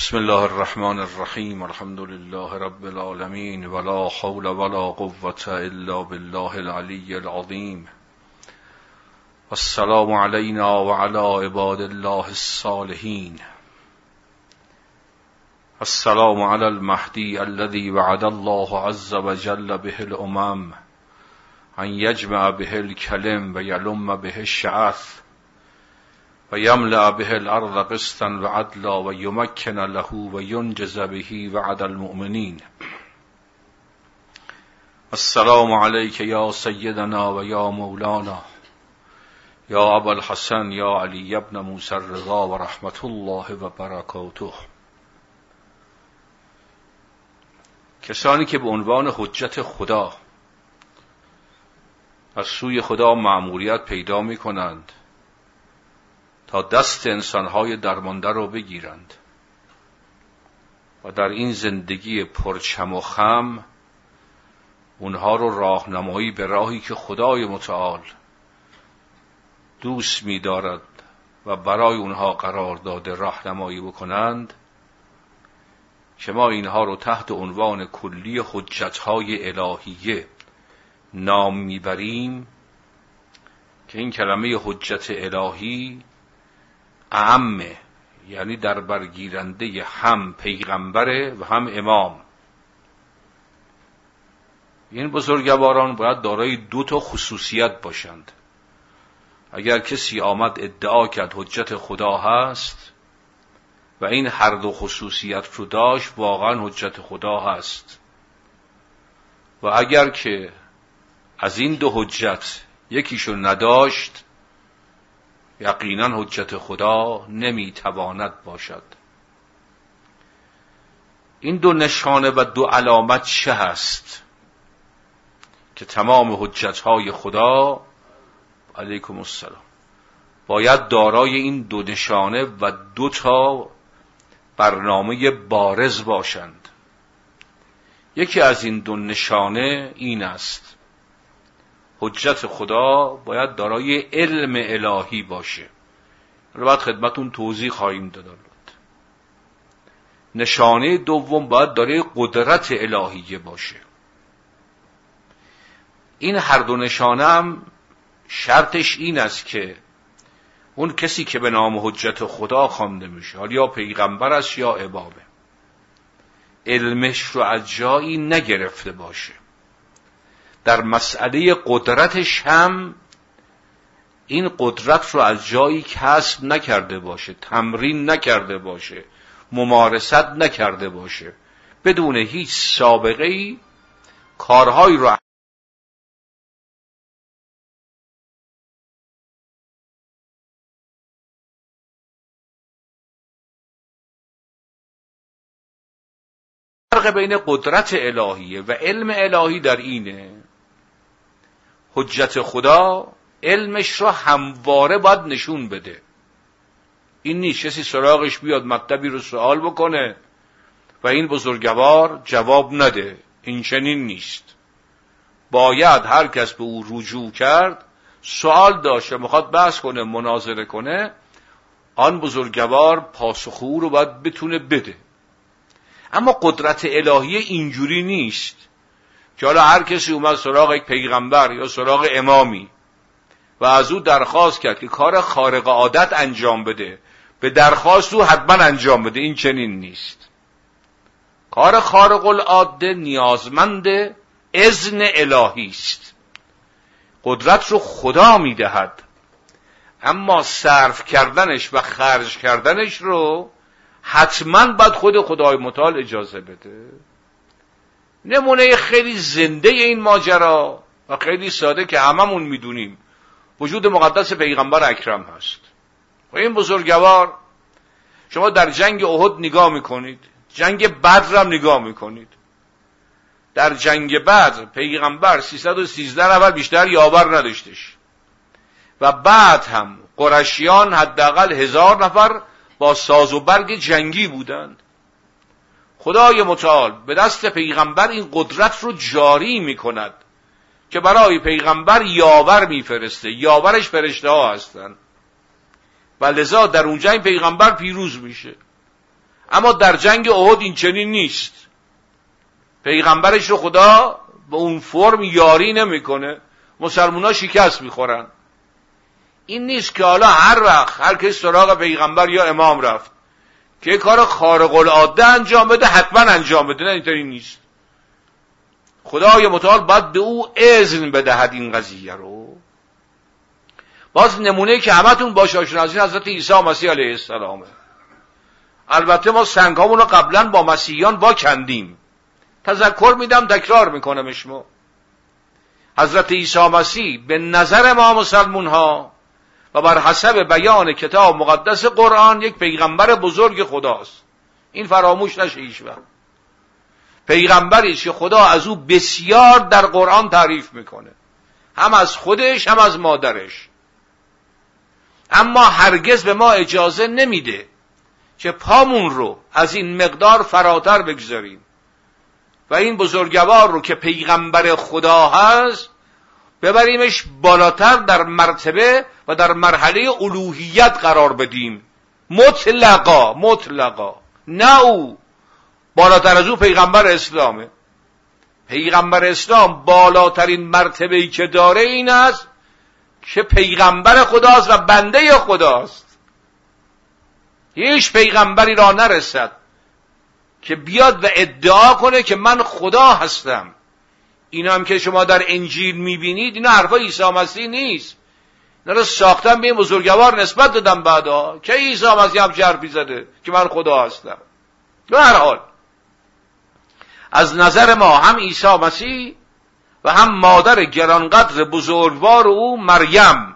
بسم الله الرحمن الرحیم الحمد لله رب العالمین ولا حول ولا قوة الا بالله العلی العظیم. والسلام علينا وعلى عباد الله الصالحين السلام على المهدي الذي وعد الله عز وجل به الأمم أن يجمع به الكلم ويلم به الشعث. ويملأ به الأرض قسطا وعدلا ويمكن له وينجز به وعد المؤمنين. السلام عليك يا سيدنا ويا مولانا. يا أبا الحسن يا علي بن موسى الرضا ورحمة الله وبركاته. کسانی که به عنوان حجت خدا از سوی خدا معمولیت پیدا می کنند تا دست انسانهای درمانده رو بگیرند. و در این زندگی پرچم و خم اونها رو راهنمایی به راهی که خدای متعال دوست می‌دارد و برای اونها قرار داده راهنمایی بکنند که ما اینها رو تحت عنوان کلی حجتهای الهیه نام می‌بریم که این کلمه حجت الهی اعمه یعنی در برگیرنده هم پیغمبره و هم امام. این بزرگواران باید دارای دو تا خصوصیت باشند. اگر کسی آمد ادعا کرد حجت خدا هست و این هر دو خصوصیت رو داشت واقعا حجت خدا هست. و اگر که از این دو حجت یکیشو نداشت یقینا حجت خدا نمی‌تواند باشد. این دو نشانه و دو علامت چه هست که تمام حجت های خدا علیکم السلام باید دارای این دو نشانه و دو تا برنامه بارز باشند. یکی از این دو نشانه این است حجت خدا باید دارای علم الهی باشه. رو بعد خدمتون توضیح خواهیم داد نشانه دوم باید دارای قدرت الهیه باشه. این هر دو نشانه هم شرطش این است که اون کسی که به نام حجت خدا خوانده میشه حالا یا پیغمبر است یا عبابه. علمش رو از جایی نگرفته باشه. در مسئله قدرتش هم این قدرت رو از جایی کسب نکرده باشه تمرین نکرده باشه ممارست نکرده باشه. بدون هیچ سابقه ای کارهایی رو فرق بین قدرت الهیه و علم الهی در اینه حجت خدا علمش را همواره باید نشون بده. این نیست. کسی سراغش بیاد مطلبی رو سوال بکنه و این بزرگوار جواب نده. این چنین نیست. باید هر کس به او رجوع کرد سوال داشته می‌خواد بحث کنه مناظره کنه. آن بزرگوار پاسخ او رو باید بتونه بده. اما قدرت الهی اینجوری نیست. که حالا هر کسی اومد سراغ یک پیغمبر یا سراغ امامی و از او درخواست کرد که کار خارق عادت انجام بده به درخواست او حتما انجام بده این چنین نیست. کار خارق العاده نیازمند اذن الهی است. قدرت رو خدا می‌دهد. اما صرف کردنش و خرج کردنش رو حتما باید خود خدای متعال اجازه بده. نمونه خیلی زنده این ماجرا و خیلی ساده که هممون می‌دونیم. وجود مقدس پیغمبر اکرم هست. و این بزرگوار شما در جنگ احد نگاه می‌کنید. جنگ بدر هم نگاه می‌کنید. در جنگ بدر پیغمبر 313 نفر بیشتر یاور نداشتش. و بعد هم قرشیان حداقل هزار نفر با ساز و برگ جنگی بودند. خدای متعال به دست پیغمبر این قدرت رو جاری می کند که برای پیغمبر یاور میفرسته. یاورش فرشته ها هستند و لذا در اونجا این پیغمبر پیروز میشه. اما در جنگ احد این چنین نیست. پیغمبرش رو خدا به اون فرم یاری نمی‌کنه. مسلمان شکست می‌خورن. این نیست که حالا هر وقت هر کس سراغ پیغمبر یا امام رفت. که کار خارق العاده انجام بده حتما انجام بده نه اینطوری نیست. خدای متعال باید به او اذن بدهد این قضیه رو. باز نمونه که همتون باش آشنا حضرت عیسی مسیح علیه السلامه. البته ما سنگامون رو قبلا با مسیحیان با کندیم. تذکر میدم تکرار می‌کنم اشمو حضرت عیسی مسیح به نظر ما مسلمون ها و بر حسب بیان کتاب مقدس قرآن یک پیغمبر بزرگ خداست. این فراموش نشه هیچ پیغمبری که خدا از او بسیار در قرآن تعریف می‌کنه. هم از خودش هم از مادرش. اما هرگز به ما اجازه نمیده که پامون رو از این مقدار فراتر بگذاریم. و این بزرگوار رو که پیغمبر خدا هست ببریمش بالاتر در مرتبه و در مرحله الوهیت قرار بدیم. مطلقا مطلقا. نه او. بالاتر از او پیغمبر اسلامه. پیغمبر اسلام بالاترین مرتبه ای که داره این است که پیغمبر خداست و بنده خداست. هیچ پیغمبری را نرسد که بیاد و ادعا کنه که من خدا هستم. اینا هم که شما در انجیل می‌بینید اینا حرفا عیسی مسیح نیست. اینا رو ساختن به این بزرگوار نسبت دادم بعدا. که عیسی مسیح هم جرفی زده که من خدا هستم؟ به هر حال. از نظر ما هم عیسی مسیح و هم مادر گرانقدر بزرگوار او مریم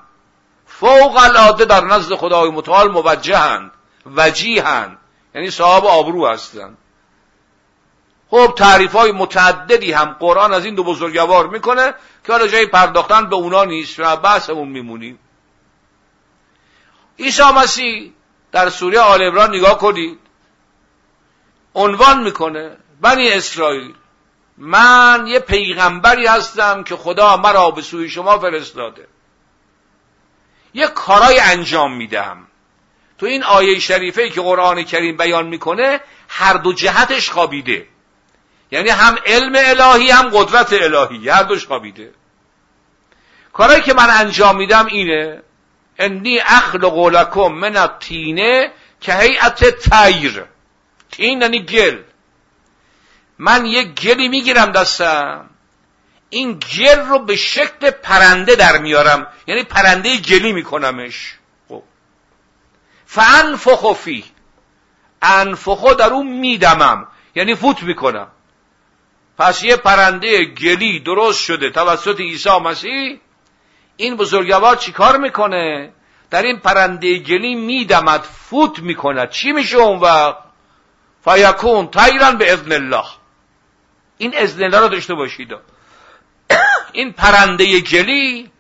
فوق العاده در نزد خدای متعال موجهند وجیهند یعنی صاحب آبرو هستند. خب تعریف های متعددی هم قرآن از این دو بزرگوار می‌کنه که حالا جای پرداختن به اونا نیست و بحثمون میمونیم. عیسی مسیح در سوره آل عمران نگاه کنید. عنوان می‌کنه بنی اسرائیل من یه پیغمبری هستم که خدا مرا به سوی شما فرستاده. یه کارای انجام میدم تو این آیه شریفه که قرآن کریم بیان می‌کنه هر دو جهتش خوابیده. یعنی هم علم الهی هم قدرت الهی. هر دوش خوابیده. کارایی که من انجام میدم اینه. انی اخلق لکم من الطینه که هیئت تیر تین یعنی گل. من یک گلی می‌گیرم دستم. این گل رو به شکل پرنده در میارم. یعنی پرنده گلی میکنمش. خب. فی انفخو در اون میدمم. یعنی فوت می‌کنم. پس یه پرنده گلی درست شده توسط عیسی مسیح این بزرگوار چیکار می‌کنه؟ در این پرنده گلی میدمد فوت می‌کند. چی میشه اون وقت؟ فیکون تایران به اذن الله. این اذن الله رو داشته باشید. این پرنده گلی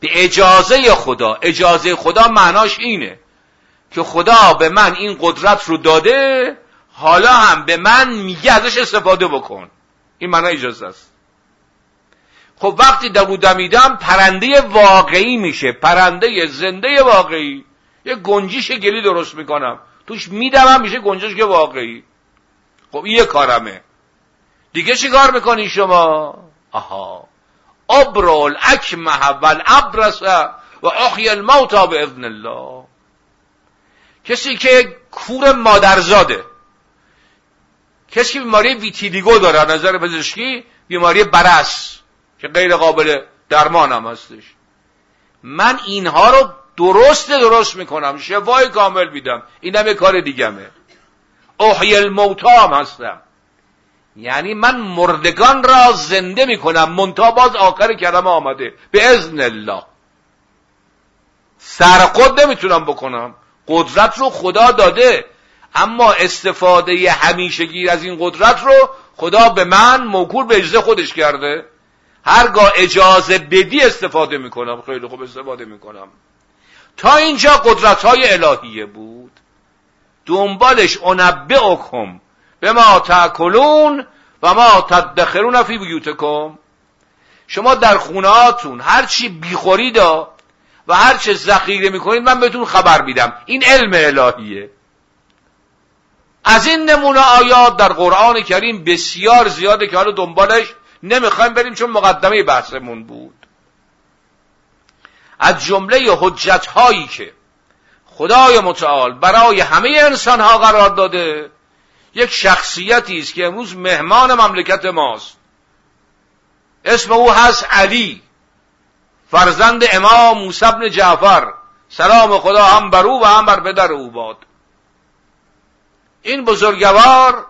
به اجازه خدا اجازه خدا معناش اینه که خدا به من این قدرت رو داده حالا هم به من میگه ازش استفاده بکن. این معنی اجازه است. خب وقتی در دمیدم پرنده واقعی میشه پرنده زنده واقعی. یه گنجیش گلی درست می‌کنم. توش میدمم میشه گنجش که واقعی. خب یه کارمه. دیگه چی کار می‌کنی شما؟ آها. ابرول اکمه و ابرس و اخی الموتا به اذن الله. کسی که کور مادرزاده کسی که بیماری ویتیلیگو داره نظر پزشکی بیماری برس که غیر قابل درمان هم هستش. من اینها رو درست درست می‌کنم شفای کامل میدم. اینم یه کار دیگمه احی الموتا هم هستم. یعنی من مردگان را زنده می‌کنم. منتها باز آخر کلمه آمده. به ازن الله. سرقد نمی‌تونم بکنم. قدرت رو خدا داده. اما استفاده همیشگی از این قدرت رو خدا به من موکول به اجزه خودش کرده. هرگاه اجازه بدی استفاده می‌کنم خیلی خوب استفاده می‌کنم. تا اینجا قدرت های الهیه بود. دنبالش اکم به ما تاکلون و ما تدخرون فی بیوتکم. شما در خونهاتون هرچی بیخورید و هرچه ذخیره می‌کنید من بهتون خبر میدم. این علم الهیه. از این نمونه آیات در قرآن کریم بسیار زیاده که حالا دنبالش نمی‌خوایم بریم چون مقدمه بحثمون بود. از جمله حجت هایی که خدای متعال برای همه انسان ها قرار داده یک شخصیتی است که امروز مهمان مملکت ماست. اسم او هست علی. فرزند امام موسی بن جعفر. سلام خدا هم بر او و هم بر پدر او باد. این بزرگوار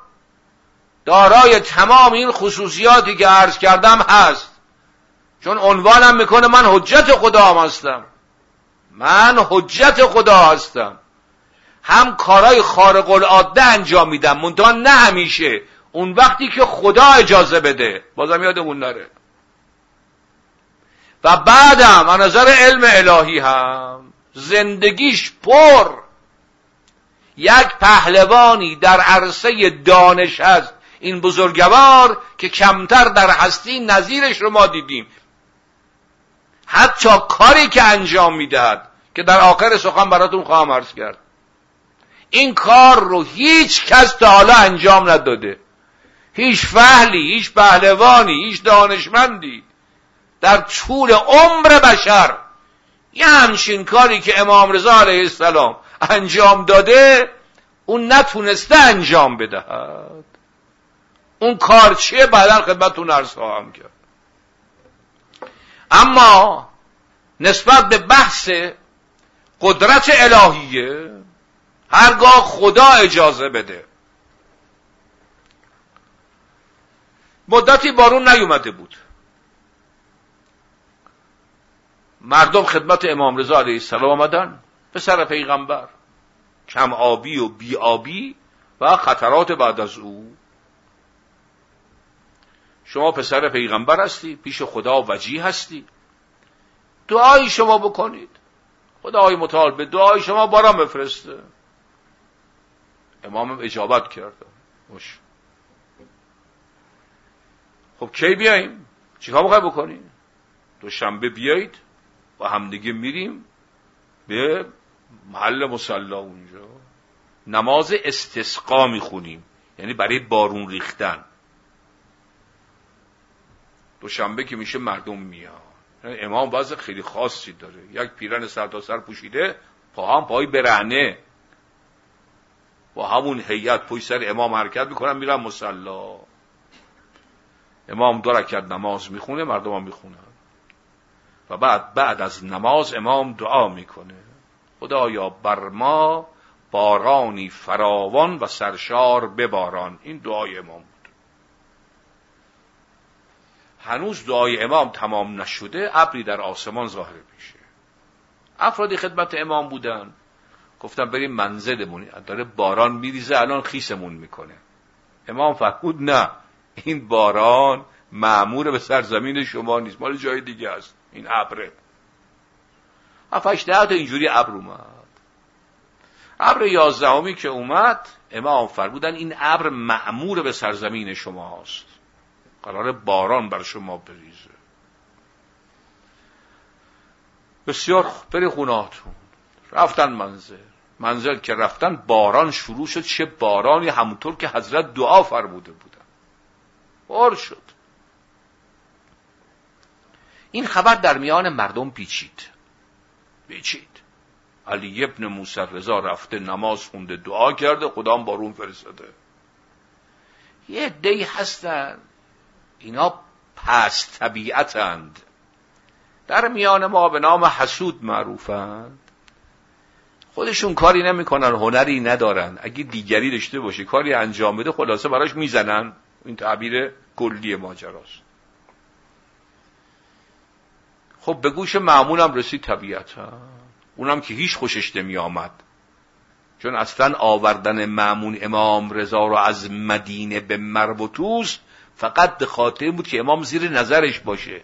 دارای تمام این خصوصیاتی که عرض کردم هست. چون عنوانم می‌کنه من حجت خدا هستم. من حجت خدا هستم. هم کارای خارق العاده انجام میدم. منتها نه همیشه. اون وقتی که خدا اجازه بده. بازم یادمون نره. و بعدم از نظر علم الهی هم زندگیش پر یک پهلوانی در عرصه دانش هست. این بزرگوار که کمتر در هستی نظیرش رو ما دیدیم. حتی کاری که انجام می‌دهد که در آخر سخن براتون خواهم عرض کرد. این کار رو هیچ کس تا حالا انجام نداده. هیچ فهلی هیچ پهلوانی هیچ دانشمندی در طول عمر بشر. یه همچین کاری که امام رضا علیه السلام انجام داده اون نتونسته انجام بدهد. اون کار چیه؟ بعدا خدمتتون عرض خواهم کرد. اما نسبت به بحث قدرت الهیه هرگاه خدا اجازه بده. مدتی بارون نیومده بود. مردم خدمت امام رضا علیه السلام آمدن. سر پیغمبر. کم آبی و بی آبی و خطرات بعد از او. شما پسر پیغمبر هستی پیش خدا وجی هستی. دعای شما بکنید. خدای متعال به دعای شما باران بفرسته. امامم اجابت کرده. باش خب کی بیاییم؟ چیکار می‌خوای بکنیم؟ دوشنبه بیایید و همدیگه میریم به محل مسلا اونجا. نماز استسقا می‌خونیم. یعنی برای بارون ریختن. دوشنبه که میشه مردم میاد یعنی امام وضع خیلی خاصی داره. یک پیرن سر تا سر پوشیده پا هم پای برهنه. با همون هیئت پشت سر امام حرکت می‌کنن میرن مسلا. امام دو رکعت نماز می‌خونه مردم هم می‌خونن. و بعد بعد از نماز امام دعا می‌کنه. خدایا بر ما بارانی فراوان و سرشار بباران. این دعای امام بود. هنوز دعای امام تمام نشده ابری در آسمان ظاهر میشه. افرادی خدمت امام بودن. گفتم بریم منزلمون. داره باران میریزه الان خیسمون می‌کنه. امام فرمود نه این باران معمور به سرزمین شما نیست. مال جای دیگه است. این ابره. هفتش ده تا اینجوری ابر اومد. ابر یازدهمی که اومد امام فرمودن این ابر معمور به سرزمین شماست. قرار باران بر شما بریزه. بسیار بری خوناتون رفتن منزل. منزل که رفتن باران شروع شد چه بارانی همونطور که حضرت دعا فرموده بودن. بار شد. این خبر در میان مردم پیچید. پیچید. علی ابن موسی رضا رفته نماز خونده دعا کرده خدام بارون فرستاده. یه دی هستن. اینا پس طبیعتند. در میان ما به نام حسود معروفند. خودشون کاری نمی‌کنن هنری ندارن. اگه دیگری داشته باشه کاری انجام بده خلاصه براش می‌زنن. این تعبیر کلی ماجراست. خب به گوش معمولم رسید طبیعتا. اونم که هیچ خوشش نمی آمد چون اصلا آوردن معمون امام رضا رو از مدینه به مربوطوس فقط به خاطر بود که امام زیر نظرش باشه.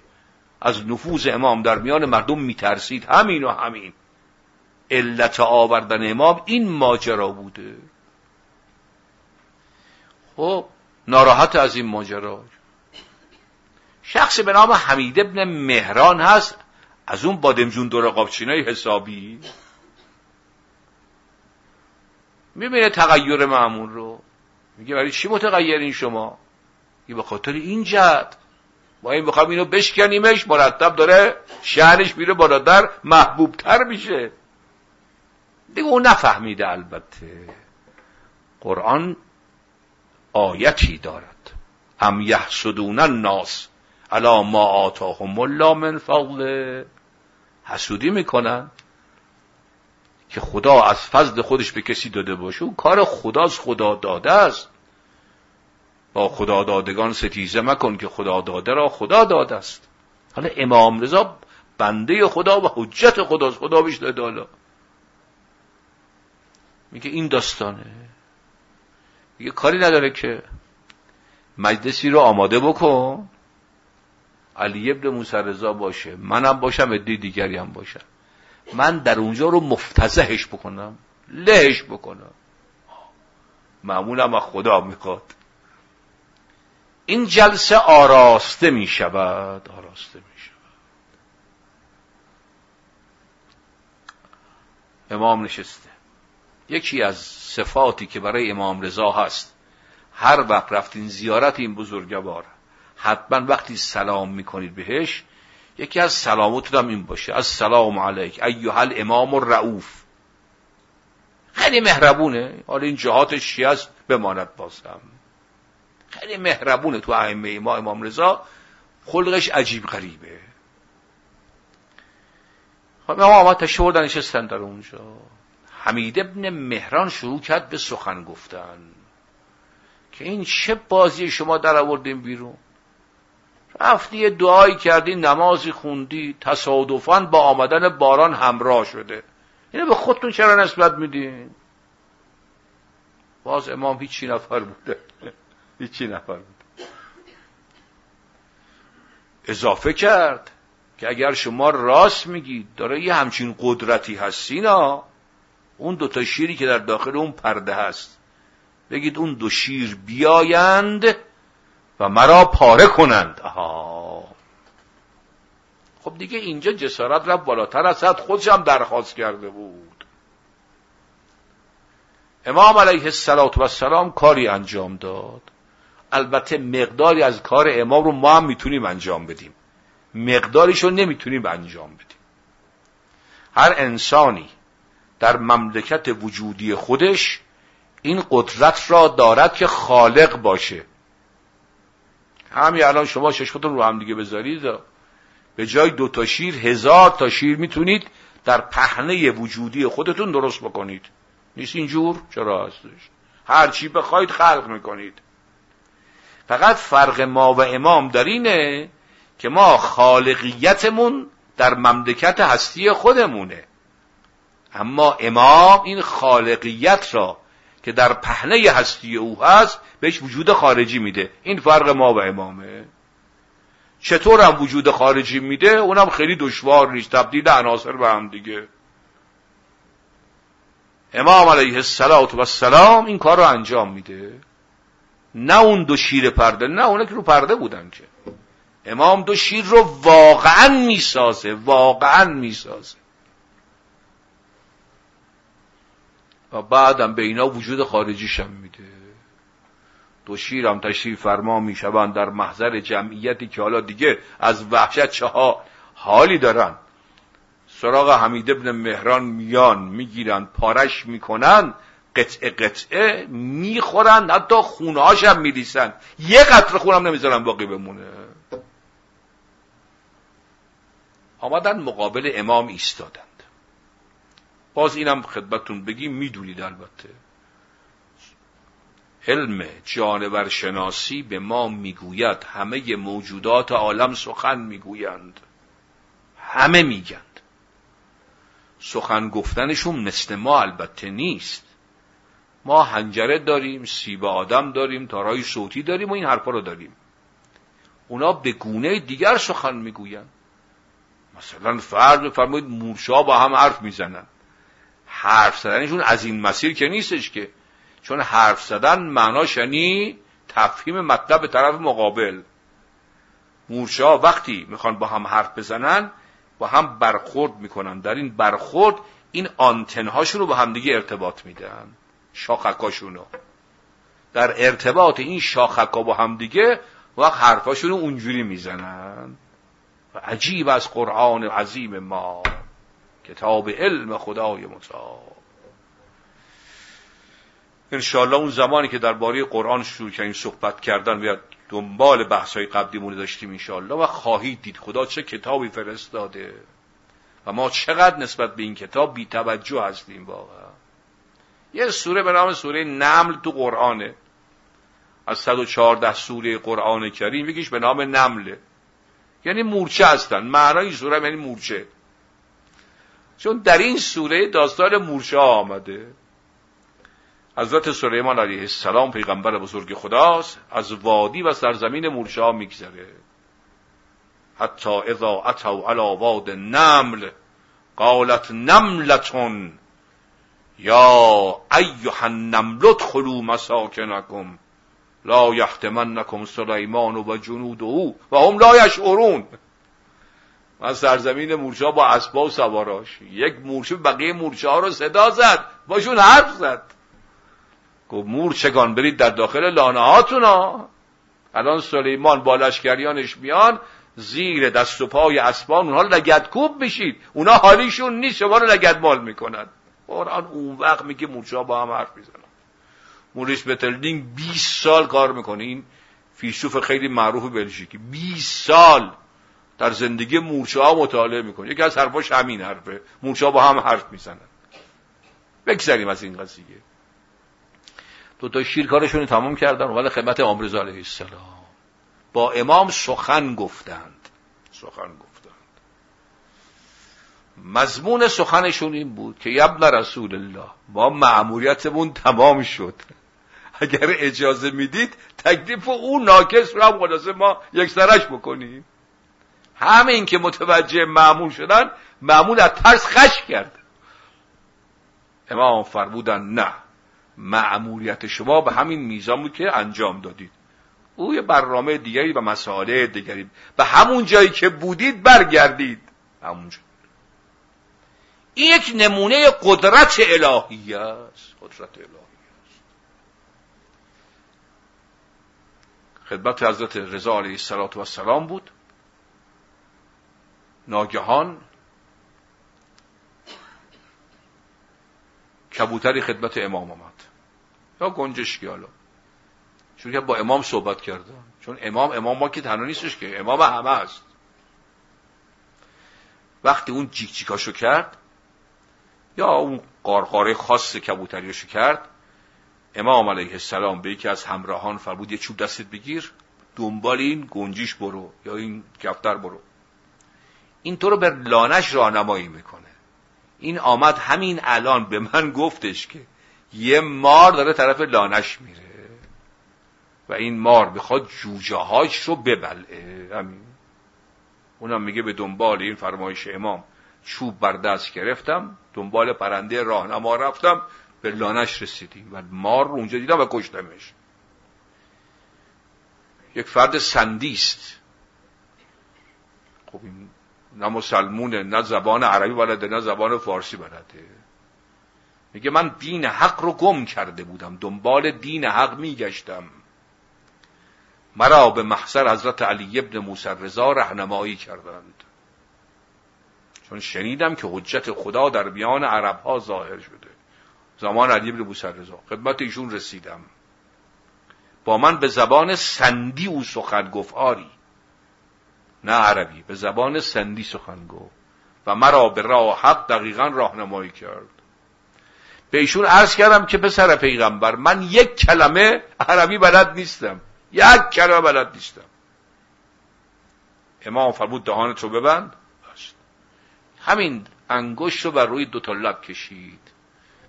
از نفوذ امام در میان مردم میترسید. همین و همین. علت آوردن امام این ماجرا بوده. خب ناراحت از این ماجرا. شخص به نام حمید ابن مهران هست. از اون بادمجون دور قابچینای حسابی. می‌بینه تغییر معمول رو. میگه برای چی متغیرین شما؟ یه به خاطر این جد ما این بخوام اینو بشکنیمش مرتب داره شهرش میره بالاتر محبوبتر میشه. دیگه اون نفهمیده البته. قرآن آیتی دارد. ام یحسدون الناس. علا ما آتاهم الله من فضل. حسودی می‌کنن که خدا از فضل خودش به کسی داده باشه. اون کار خداست خدا داده است. با خدا دادگان ستیزه مکن که خدا داده را خدا داده است. حالا امام رضا بنده خدا و حجت خداست خدا بیش داده حالا میگه این داستانه. میگه کاری نداره که مجلسی رو آماده بکن. علی ابن موسی رضا باشه منم باشم ادی دیگری هم باشم من در اونجا رو مفتزهش بکنم لهش بکنم. معمولم از خدا می‌خواد. این جلسه آراسته می شود آراسته می شود امام نشسته. یکی از صفاتی که برای امام رضا هست. هر وقت رفتین زیارت این بزرگوار. حتما وقتی سلام می‌کنید بهش یکی از سلامتون هم این باشه. از سلام علیک ایها الامام الرعوف خیلی مهربونه. حالا این جهاتش چی است؟ بماند بازم. خیلی مهربونه تو ائمه ما امام رضا. خلقش عجیب غریبه. خب امام آمد تشهر نشستن در اونجا. حمید ابن مهران شروع کرد به سخن گفتن. که این چه بازی شما در آوردین بیرون؟ رفتی یه دعایی کردی نمازی خوندی تصادفا با آمدن باران همراه شده. اینو به خودتون چرا نسبت میدین؟ باز امام هیچی نفر بوده. هیچی نفر بوده. اضافه کرد که اگر شما راست میگید داره یه همچین قدرتی هستینا اون دوتا شیری که در داخل اون پرده هست. بگید اون دو شیر بیایند و مرا پاره کنند. آها. خب دیگه اینجا جسارت رفت بالاتر از حد خودش هم درخواست کرده بود. امام علیه السلام کاری انجام داد. البته مقداری از کار امام رو ما هم می‌تونیم انجام بدیم. مقداریش رو نمی‌تونیم انجام بدیم. هر انسانی در مملکت وجودی خودش این قدرت را دارد که خالق باشه. همین الان شما چشمتون رو هم دیگه بذارید. به جای دو تا شیر هزار تا شیر می‌تونید در پهنه وجودی خودتون درست بکنید. نیست اینجور؟ چرا هستش؟ هر چی بخواید خلق می‌کنید. فقط فرق ما و امام در اینه که ما خالقیتمون در مملکت هستی خودمونه. اما امام این خالقیت را که در پهنه هستی او هست بهش وجود خارجی میده. این فرق ما و امامه. چطور هم وجود خارجی میده؟ اونم خیلی دشوار نیست. تبدیل عناصر به هم دیگه. امام علیه السلام این کار رو انجام میده. نه اون دو شیر پرده نه اونه که رو پرده بودن که. امام دو شیر رو واقعا می‌سازه واقعا می‌سازه. و بعدم به اینا وجود خارجیشم میده. دو شیرم تشریف فرما می‌شوند در محضر جمعیتی که حالا دیگه از وحشت چه حالی دارن. سراغ حمید ابن مهران میان می‌گیرن پارش می‌کنن قطعه قطعه می‌خورن حتی خونهاش هم میریسن یه قطره خونم نمی‌ذارن باقی بمونه. آمدن مقابل امام ایستادند باز اینم خدمتون بگیم می‌دونید البته علم جانور شناسی به ما می‌گوید. همه موجودات عالم سخن می‌گویند. همه میگند. سخن گفتنشون مثل ما البته نیست. ما هنجره داریم سیب آدم داریم تارای صوتی داریم و این حرفا رو داریم. اونا به گونه دیگر سخن می‌گویند. مثلا فرض بفرمایید مورشا با هم حرف می‌زنن. حرف زدنشون از این مسیر که نیستش که. چون حرف زدن معناش یعنی تفهیم مطلب به طرف مقابل. مورشا وقتی می‌خوان با هم حرف بزنن با هم برخورد می‌کنن. در این برخورد این آنتنهاشون رو با همدیگه ارتباط میدن. شاخکاشونو. در ارتباط این شاخکا با هم دیگه وقت حرفاشونو اونجوری می‌زنن. عجیب از قرآن عظیم ما. کتاب علم خدای متعال انشاءالله اون زمانی که درباره قرآن شروع کردیم صحبت کردن و دنبال بحث های قبلیمون داشتیم انشاءالله و خواهید دید. خدا چه کتابی فرستاده و ما چقدر نسبت به این کتاب بی توجه هستیم واقعا. یه سوره به نام سوره نمل تو قرآنه. از 114 سوره قرآن کریم یکیش به نام نمله. یعنی مورچه هستن. معنای سوره یعنی مورچه. چون در این سوره داستان مورچه آمده. حضرت سلیمان علیه السلام پیغمبر بزرگ خداست از وادی و سرزمین مورچه ها میگذره. حتی اذا اتوا علی واد نمل قالت نملتون یا ایها النمل ادخلوا مساکنکم لا یحتمنکم سلیمان و جنوده و هم لا یشعرون. از سرزمین مورچه با اسبا و سواراش یک مورچه بقیه مورچه ها رو صدا زد. باشون حرف زد. گفت مورچگان برید در داخل لانه هاتون ها. الان سلیمان با لشکریانش میان زیر دست و پای اسبان اونها لگدکوب میشید. اونا حالیشون نیست شما رو لگدمال می‌کنن. قرآن اون وقت میگه مورچه با هم حرف می‌زنن. موریس بتلدینگ 20 سال کار می‌کنه. این فیلسوف خیلی معروف بلژیکی. 20 سال در زندگی مورچه ها مطالعه می‌کنه. یکی از حرفاش همین حرفه. مورچه ها با هم حرف می‌زنن. بگذریم از این قضیه. دو تا شیر کارشون تمام کردن. ولی خدمت آمرزا علیه السلام. با امام سخن گفتند. سخن گفتند. مضمون سخنشون این بود که یبن رسول الله ما معمولیتمون تمام شد. اگر اجازه می‌دید تکلیف او ناکس رو هم خلاصه ما یک سرش بکنیم. همه این که متوجه معمول شدن معمول از ترس خش کرد. امام فرمودن نه معمولیت شما به همین میزان بود که انجام دادید. او یه برنامه دیگری و مسائل دیگری. به همون جایی که بودید برگردید. همونجا این یک نمونه قدرت الهی است. قدرت الهی است. خدمت حضرت رضا علیه السلام بود. ناگهان کبوتری خدمت امام آمد. یا گنجشکی حالا. چون که با امام صحبت کردن چون امام امام ما که تنها نیستش که. امام همه است. وقتی اون جیک جیکاشو کرد یا اون قارقاره خاص کبوتریشو کرد امام علیه السلام به یکی از همراهان فرمود یه چوب دستت بگیر دنبال این گنجیش برو یا این کفتر برو. این تو رو به لانش راهنمایی می‌کنه. این آمد همین الان به من گفتش که یه مار داره طرف لانش میره. و این مار بخواد جوجه هاش رو ببلعه. همین. اونم میگه به دنبال این فرمایش امام چوب بر دست گرفتم دنبال پرنده راهنما رفتم به لانش رسیدیم. و مار رو اونجا دیدم و کشتمش. یک فرد سندیست. خب این نه مسلمونه نه زبان عربی بلده نه زبان فارسی بلده میگه من دین حق رو گم کرده بودم دنبال دین حق میگشتم. مرا به محضر حضرت علی ابن موسی رضا رهنمایی کردند. چون شنیدم که حجت خدا در میان عرب ها ظاهر شده. زمان علی ابن موسی رضا. خدمت ایشون رسیدم. با من به زبان سندی او سخن گفت. نه عربی به زبان سندی سخن گفت و مرا به راه حق دقیقا راهنمایی کرد. به ایشون عرض کردم که پسر پیغمبر من یک کلمه عربی بلد نیستم. یک کلمه بلد نیستم. امام فرمود دهانت رو ببند. همین انگشت رو بر روی دو تا لب کشید.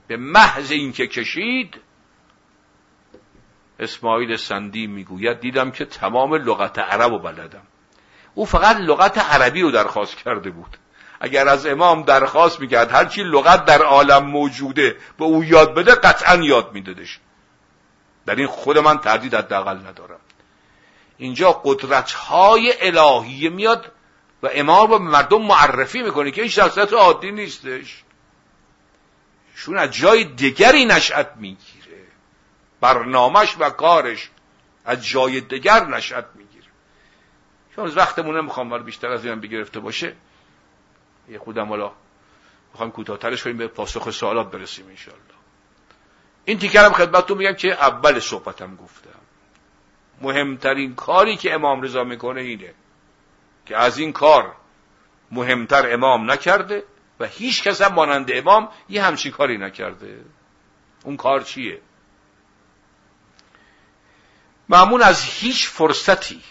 به محض اینکه کشید اسماعیل سندی می‌گوید دیدم که تمام لغت عرب رو بلدم. او فقط لغت عربی رو درخواست کرده بود. اگر از امام درخواست می‌کرد هرچی لغت در عالم موجوده به او یاد بده قطعا یاد میدادش. در این خود من تردید حداقل ندارم. اینجا قدرت های الهی میاد و امام به مردم معرفی می‌کنه که این شخصیت عادی نیستش. شون از جای دیگری نشأت می‌گیره. برنامش و کارش از جای دیگر نشد می‌گیره. چون از وقتمون نمی‌خوام بیشتر از اینم بگرفته باشه یه خودم حالا می‌خوام کوتاهترش کنیم به پاسخ سوالات برسیم انشاءالله. این تیکرم خدمتتون میگم که اول صحبتم گفتم. مهمترین کاری که امام رضا می‌کنه اینه که از این کار مهمتر امام نکرده و هیچ کس هم مانند امام یه همچین کاری نکرده. اون کار چیه؟ معمون از هیچ فرصتی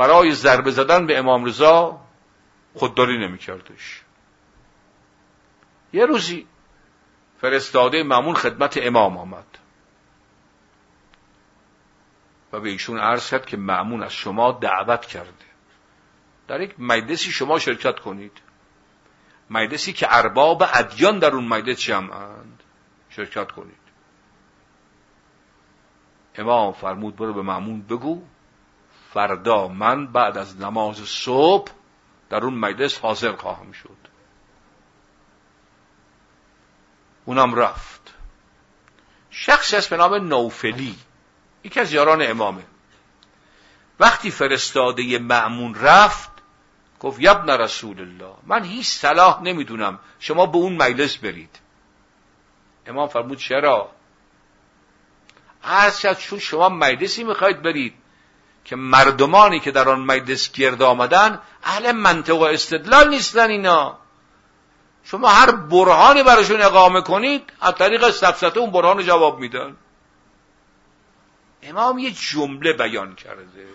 برای ضربه زدن به امام رضا خودداری نمیکردش. یه روزی فرستاده معمون خدمت امام آمد. و به ایشون عرض کرد که معمون از شما دعوت کرده. در یک مجلسی شما شرکت کنید. مجلسی که ارباب ادیان در اون مجلس جمعند. شرکت کنید. امام فرمود برو به معمون بگو. فردا من بعد از نماز صبح در اون مجلس حاضر خواهم شد. اونم رفت. شخصی است به نام نوفلی. یکی از یاران امامه. وقتی فرستاده معمون رفت گفت یبن رسول الله من هیچ صلاح نمی‌دونم. شما به اون مجلس برید. امام فرمود چرا؟ عرض چون شما مجلسی می‌خواید برید که مردمانی که در آن مجلس گرد آمدن اهل منطق و استدلال نیستن اینا. شما هر برهانی براشون اقامه کنید از طریق سفسته اون برهان جواب میدن. امام یه جمله بیان کرده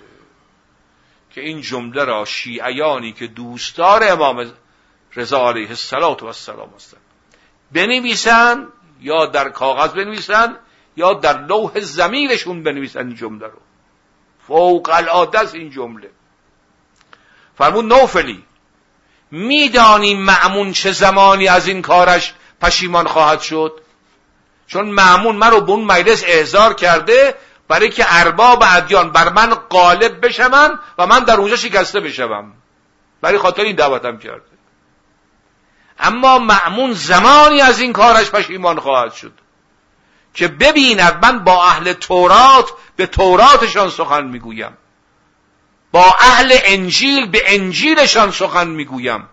که این جمله را شیعیانی که دوستدار امام رضا علیه السلام هستند بنویسن یا در کاغذ بنویسن یا در لوح زمیرشون بنویسن این جمله رو. فوق العاده این جمله. فرمود نوفلی میدانی معمون چه زمانی از این کارش پشیمان خواهد شد؟ چون معمون من رو به اون مجلس احضار کرده برای که ارباب ادیان بر من غالب بشون و من در اونجا شکسته بشوم. برای خاطر این دعوتم کرده. اما معمون زمانی از این کارش پشیمان خواهد شد. که ببیند من با اهل تورات به توراتشان سخن می‌گویم. با اهل انجیل به انجیلشان سخن می‌گویم.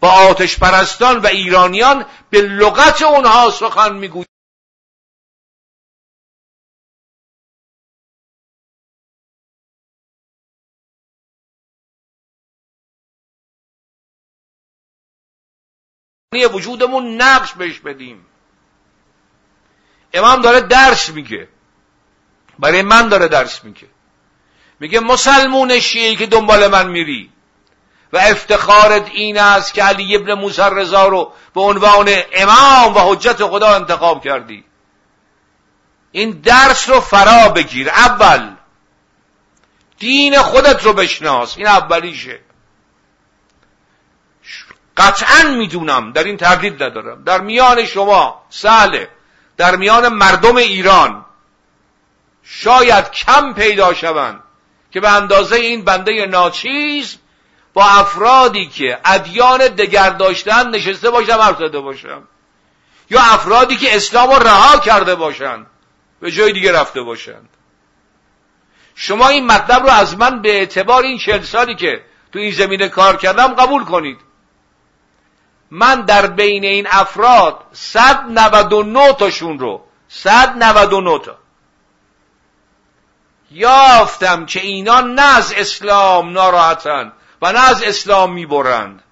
با آتش پرستان و ایرانیان به لغت اونها سخن می‌گویم. وجودمون نقش بهش بدیم. امام داره درس میگه. برای من داره درس میگه. میگه مسلمون شیعی که دنبال من میری. و افتخارت این است که علی ابن موسی رضا رو به عنوان امام و حجت خدا انتخاب کردی. این درس رو فرا بگیر. اول دین خودت رو بشناس. این اولیشه. قطعا می‌دونم. در این تردید ندارم. در میان شما سهله. در میان مردم ایران شاید کم پیدا شوند که به اندازه این بنده ناچیز با افرادی که ادیان دگر داشتن نشسته باشم حرف زده باشم. یا افرادی که اسلام رو رها کرده باشند به جای دیگه رفته باشند. شما این مطلب رو از من به اعتبار این چهل سالی که تو این زمینه کار کردم قبول کنید. من در بین این افراد 199 تاشون رو 199 تا. یافتم که اینا نه از اسلام ناراحتن و نه از اسلام می‌برند.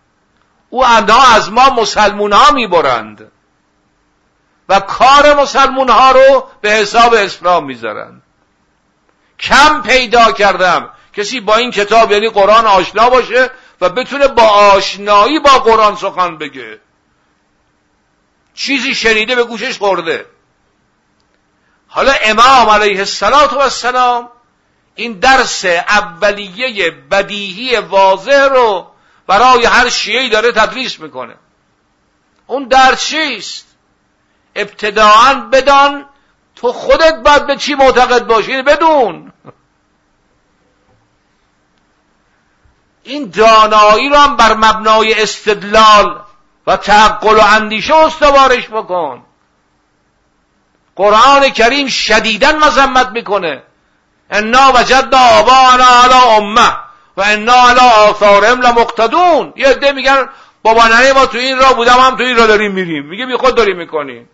او انها از ما مسلمون ها می‌برند. و کار مسلمون ها رو به حساب اسلام می‌ذارند کم پیدا کردم. کسی با این کتاب یعنی قرآن آشنا باشه و بتونه با آشنایی با قرآن سخن بگه. چیزی شنیده به گوشش خورده. حالا امام علیه السلام این درس اولیه بدیهی واضح رو برای هر شیعی داره تدریس می‌کنه. اون درس چیست؟ ابتداعا بدان تو خودت باید به چی معتقد باشی؟ بدون. این دانایی رو هم بر مبنای استدلال و تعقل و اندیشه استوارش بکن. قرآن کریم شدیدن مذمت می‌کنه. انا وجدنا آبانا علی امه و انا علی آثارهم لمقتدون. یه عده میگن بابا ننه ما تو این را بودم هم تو این را داریم میریم. میگه بی خود داریم می‌کنیم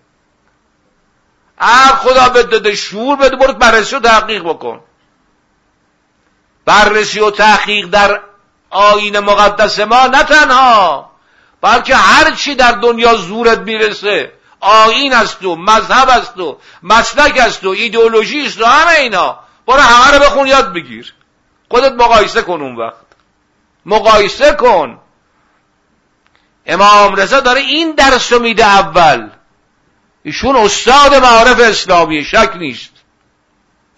اه خدا بده شعور بده برو بررسی و تحقیق بکن. بررسی و تحقیق در آین مقدس ما نه تنها بلکه هر چی در دنیا زورت می‌رسه آین است و مذهب است و مسلک است و ایدئولوژی است و همه اینا. برو همه رو بخون یاد بگیر. خودت مقایسه کن اون وقت. مقایسه کن. امام رضا داره این درس رو میده اول. ایشون استاد معارف اسلامی شک نیست.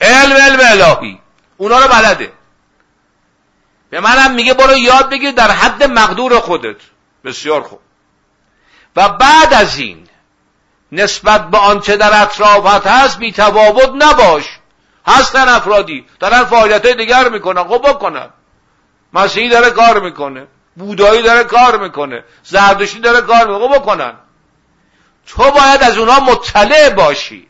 علم علم الهی. اونا رو بلده. به منم میگه برو یاد بگیر در حد مقدور خودت. بسیار خوب. و بعد از این نسبت به آنچه در اطرافت هست بی تفاوت نباش. هستن افرادی. دارن فعالیت دیگر می‌کنن. خب بکنن. مسیحی داره کار می‌کنه. بودایی داره کار می‌کنه. زردشتی داره کار می‌کنه. خب بکنن. تو باید از اونها مطلع باشی.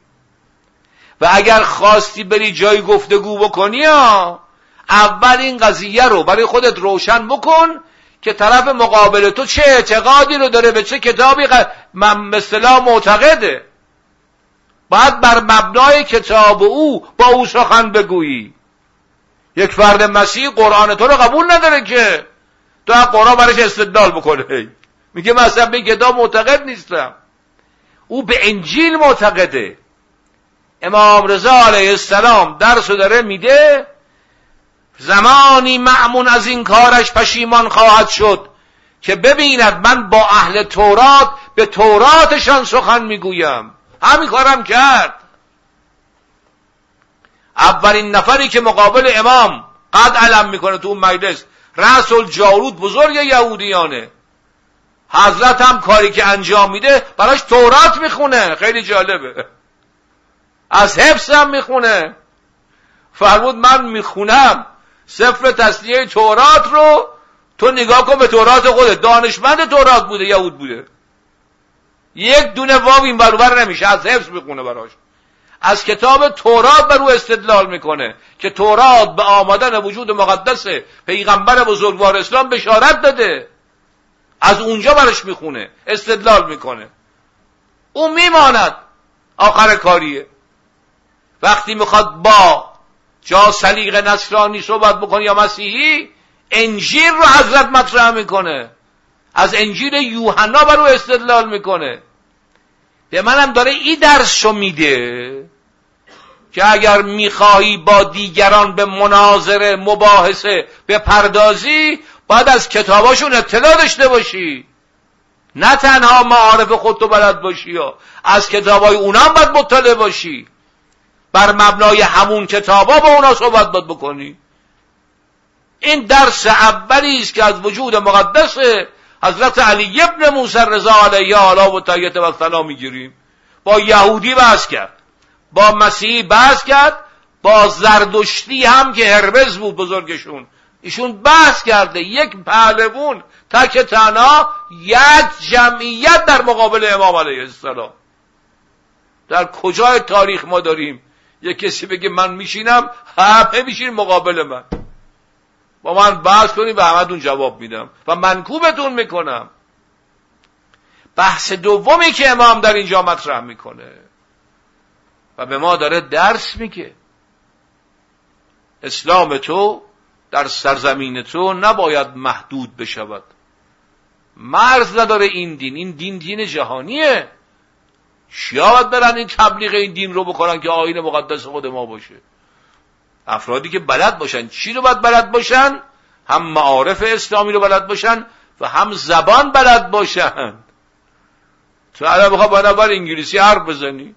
و اگر خواستی بری جای گفتگو بکنی ها اول این قضیه رو برای خودت روشن بکن که طرف مقابل تو چه اعتقادی رو داره به چه کتابی مثلا معتقده. باید بر مبنای کتاب او با او سخن بگویی. یک فرد مسیح قرآن تو رو قبول نداره که تو از قرآن برش استدلال بکنه میگه مثلا به کتاب معتقد نیستم. او به انجیل معتقده. امام رضا علیه السلام درس داره میده. زمانی معمون از این کارش پشیمان خواهد شد که ببیند من با اهل تورات به توراتشان سخن می‌گویم. همین کارم کرد. اولین نفری که مقابل امام قد علم می‌کنه تو اون مجلس رأس الجارود بزرگ یهودیانه. حضرت هم کاری که انجام میده براش تورات می‌خونه. خیلی جالبه. از حفظ هم می‌خونه. فرمود من می‌خونم. سفر تصنیه تورات رو تو نگاه کن به تورات خودت. دانشمند تورات بوده یهود بوده. یک دونه واو این برابر نمیشه از حفظ می‌خونه براش. از کتاب تورات بر او استدلال می‌کنه که تورات به آمدن وجود مقدس پیغمبر بزرگوار اسلام بشارت داده. از اونجا برش می‌خونه استدلال می‌کنه. او میماند. آخر کاریه. وقتی می‌خواد با جا سلیق نصرانی صحبت بکنه یا مسیحی انجیل رو حضرت مطرح می‌کنه. از انجیل یوحنا بر او استدلال می‌کنه. به منم داره این درس رو میده که اگر می‌خواهی با دیگران به مناظره مباحثه به پردازی باید از کتاباشون اطلاع داشته باشی. نه تنها معارف خودتو بلد باشی یا از کتابای اونام باید مطلع باشی. بر مبنای همون کتابا با اونا صحبت باید بکنی. این درس اولی است که از وجود مقدس حضرت علی ابن موسی رضا علیه علا و تایت و سلام می‌گیریم. با یهودی بحث کرد. با مسیحی بحث کرد. با زردشتی هم که هربز بود بزرگشون. ایشون بحث کرده. یک پهلوون تک تنها یک جمعیت در مقابل امام علیه السلام. در کجای تاریخ ما داریم؟ یک کسی بگه من میشینم همه میشین مقابل من. با من بحث کنیم و همتون جواب میدم. و منکوبتون می‌کنم. بحث دومی که امام در اینجا مطرح می‌کنه. و به ما داره درس میگه. اسلام تو در سرزمین تو نباید محدود بشود. مرز نداره این دین. این دین دین جهانیه. شیا باید برن این تبلیغ این دین رو بکنن که آین مقدس خود ما باشه. افرادی که بلد باشن. چی رو باید بلد باشن؟ هم معارف اسلامی رو بلد باشن و هم زبان بلد باشن. تو الان بخواه اول انگلیسی حرف بزنی.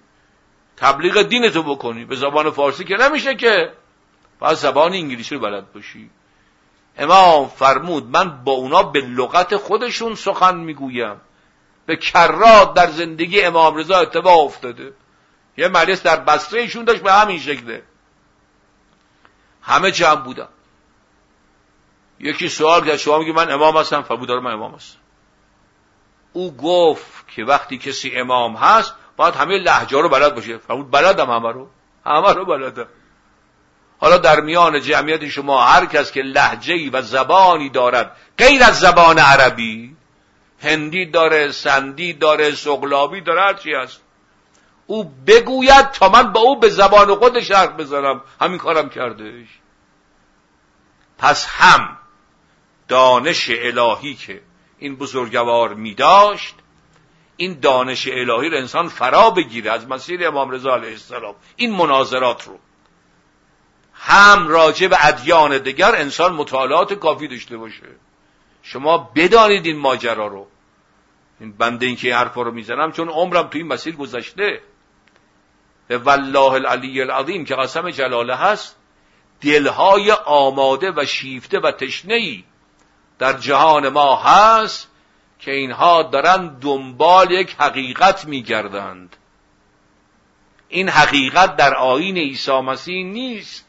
تبلیغ دینتو بکنی. به زبان فارسی که نمیشه که. باید زبان انگلیسی رو بلد باشی. امام فرمود من با اونا به لغت خودشون سخن می‌گویم. به کرات در زندگی امام رضا اتباع افتاده. یه مجلس در بسره ایشون داشت به همین شکله. همه جمع بودن. یکی سوال کرد شما میگه من امام هستم؟ فرمود من امام هستم. او گفت که وقتی کسی امام هست باید همه لحجه رو بلد باشه. فرمود بلدم همه رو. همه رو بلدم. حالا در میان جمعیت شما هر کس که لحجه و زبانی دارد غیر از زبان عربی هندی داره سندی داره سغلابی داره هرچی هست. او بگوید تا من با او به زبان خودش حرف بزنم. همین کارم کردهش. پس هم دانش الهی که این بزرگوار می داشت این دانش الهی رو انسان فرا بگیره از مسیر امام رضا علیه السلام. این مناظرات رو. هم راجع به ادیان دیگر انسان مطالعات کافی داشته باشه. شما بدانید این ماجرا رو. این بنده این که این حرفا رو می‌زنم چون عمرم تو این مسیر گذشته. به والله العلی العظیم که قسم جلاله هست دلهای آماده و شیفته و تشنهی در جهان ما هست که اینها دارن دنبال یک حقیقت میگردند. این حقیقت در آین عیسی مسیح نیست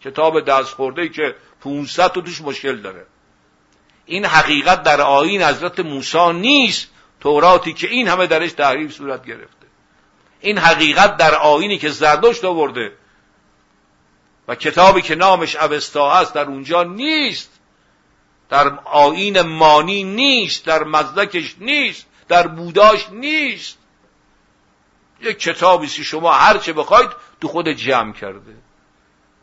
کتاب دست خورده که 500 توش مشکل داره. این حقیقت در آین حضرت موسی نیست. توراتی که این همه درش تحریف صورت گرفته. این حقیقت در آینی که زردشت آورده. و کتابی که نامش اوستا هست در اونجا نیست. در آین مانی نیست در مزدکش نیست در بوداش نیست. یک کتابی که شما هرچه بخواید تو خود جمع کرده.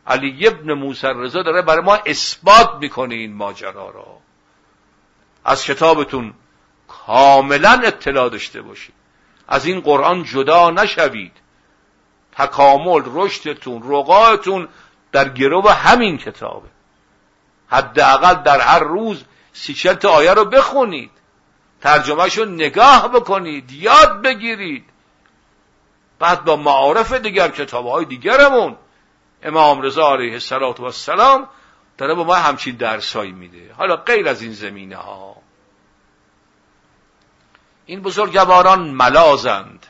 علی ابن موسی رضا داره برای ما اثبات می‌کنه این ماجرا را. از کتابتون کاملا اطلاع داشته باشید. از این قرآن جدا نشوید. تکامل رشدتون رقایتون در گروه همین کتابه. حداقل در هر روز سی چلت آیه رو بخونید. ترجمهش رو نگاه بکنید یاد بگیرید. بعد با معارف دیگر کتاب های دیگرمون. امام رضا علیه السلام داره با ما همچین درسایی میده. حالا غیر از این زمینه ها این بزرگواران ملازند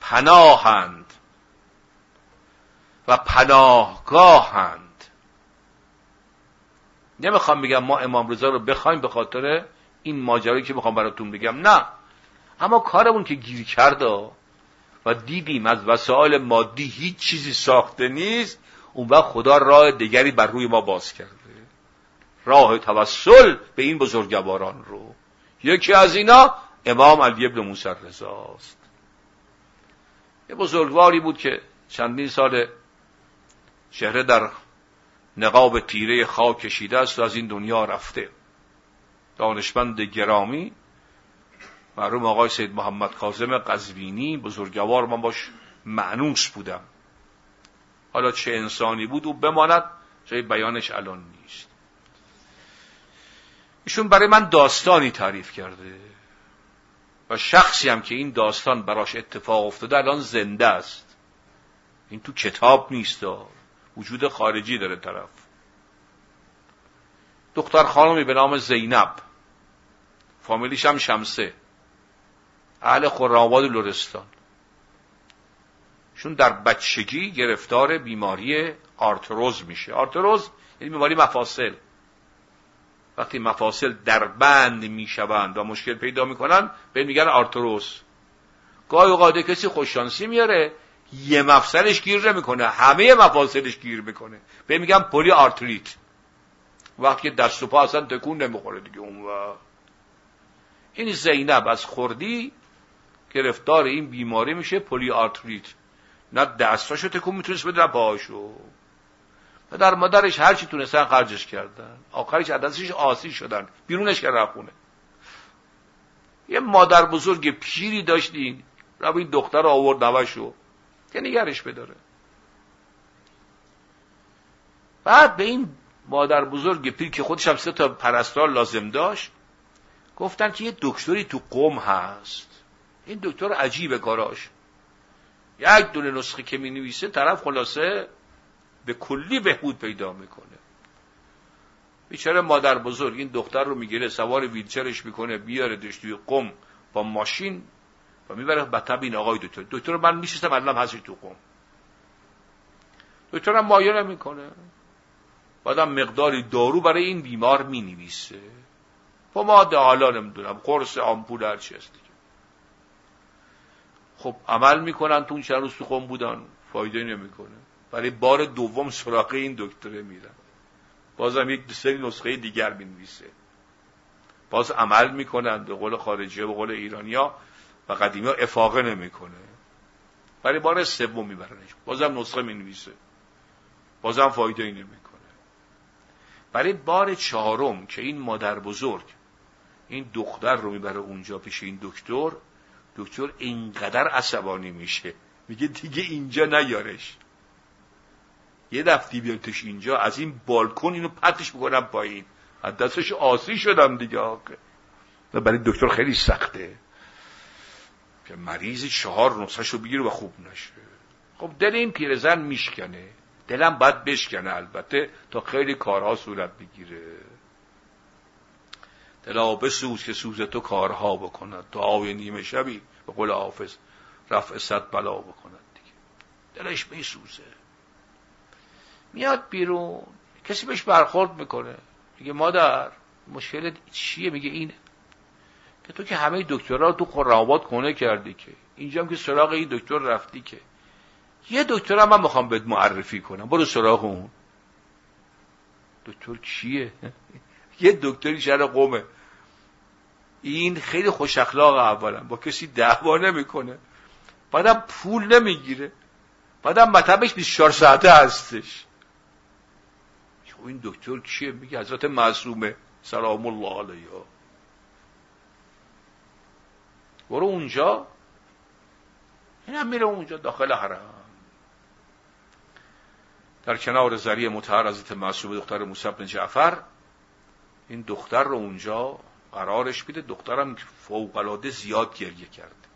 پناهند و پناهگاهند. نمی‌خوام بگم ما امام رضا رو بخوایم به خاطر این ماجرایی که می‌خوام براتون بگم نه. اما کارمون که گیر کرده و دیدیم از وسایل مادی هیچ چیزی ساخته نیست اون وقت خدا راه دیگری بر روی ما باز کرده. راه توسل به این بزرگواران رو. یکی از اینا امام علی ابن موسی رضاست یه بزرگواری بود که چندین سال شهره در نقاب تیره خاک کشیده است و از این دنیا رفته. دانشمند گرامی مرحوم آقای سید محمد کاظم قزوینی بزرگوار من باش معنوس بودم. حالا چه انسانی بود او بماند جای بیانش الان نیست. ایشون برای من داستانی تعریف کرده. و شخصی هم که این داستان براش اتفاق افتاده الان زنده است. این تو کتاب نیست وجود خارجی داره طرف. دختر خانمی به نام زینب. فامیلیش هم شمسه. اهل خراباد لورستان شون در بچگی گرفتار بیماری آرتروز میشه. آرتروز یعنی بیماری مفاصل. وقتی مفاصل در بند می‌شوند و مشکل پیدا می‌کنن به میگن آرتروز گاهی اوقات کسی خوششانسی میاره یه مفصلش گیر نمی‌کنه همه مفاصلش گیر می‌کنه. به میگن پلی آرتریت وقتی دست و پا اصلا تکون نمی‌خوره دیگه اون و این زینب از خوردی گرفتار این بیماری میشه پلی آرتریت نه دستاشو تکون می‌تونست بده نه پاهاشو. پدر مادرش هر چی تونستن خرجش کردن. آخرش از دستش عاصی شدن. بیرونش کرد خونه یه مادر بزرگ پیری داشتین. رو این دختر آورد نوشو. که نگرش بداره. بعد به این مادر بزرگ پیر که خودش هم سه تا پرستار لازم داشت گفتن که یه دکتری تو قوم هست. این دکتر عجیبه کاراش. یک دونه نسخه که می نویسه طرف خلاصه به کلی بهبود پیدا می‌کنه. بیچاره مادر بزرگ این دختر رو می‌گیره سوار ویلچرش می‌کنه بیاره توی قم با ماشین و می‌بره به این آقای دکتر. دکتر من میشستم الان هستی تو قم. دکتر هم مایه نمی‌کنه. بعدم مقداری دارو برای این بیمار می‌نویسه. پماد حالا نمی‌دونم قرص آمپول هرچی هست دیگه. خب عمل می‌کنن تو اون چند روز تو خون بودن فایده نمی‌کنه. برای بار دوم سراغ این دکتره میرن بازم یک سری نسخه دیگر می‌نویسه. باز عمل می‌کنن به قول خارجی به قول ایرانیا و قدیمی ها افاقه نمی‌کنه. برای بار سوم میبرنش. بازم نسخه می‌نویسه. بازم فایده ای نمی‌کنه. برای بار چهارم که این مادر بزرگ این دختر رو می‌بره اونجا پیش این دکتر دکتر اینقدر عصبانی میشه. میگه دیگه اینجا نیارش. یه دفتی بیانتش اینجا از این بالکن اینو پتش بکنم پایین. از دستش آسی شدم دیگه. آقا برای دکتر خیلی سخته. که مریض چهار نسخش رو بگیره و خوب نشه. خب دل این پیرزن میشکنه. دلم باید بشکنه البته تا خیلی کارها صورت بگیره. دلا بسوز که سوز تو کارها بکند. آوی نیمه شبی به قول حافظ رفع صد بلا بکند دلش میسوزه. میاد بیرون. کسی بهش برخورد می‌کنه. میگه مادر مشکل چیه؟ میگه اینه. که تو که همه دکترها تو خرم‌آباد کنه کردی که. اینجا هم که سراغ این دکتر رفتی که. یه دکتر هم من می‌خوام بهت معرفی کنم. برو سراغ اون. دکتر کیه؟ یه دکتری شهر قومه. این خیلی خوش اخلاق اولا. با کسی دعوا نمی‌کنه. بعدم پول نمی‌گیره. بعدم مطبش 24 ساعته هستش. خب این دکتر کیه؟ میگه حضرت معصومه. سلام الله علیه برو اونجا. این هم میره اونجا داخل حرم. در کنار زری متحر حضرت معصومه دختر موسی جعفر. این دختر رو اونجا قرارش میده. دخترم فوقلاده زیاد گریه کرد.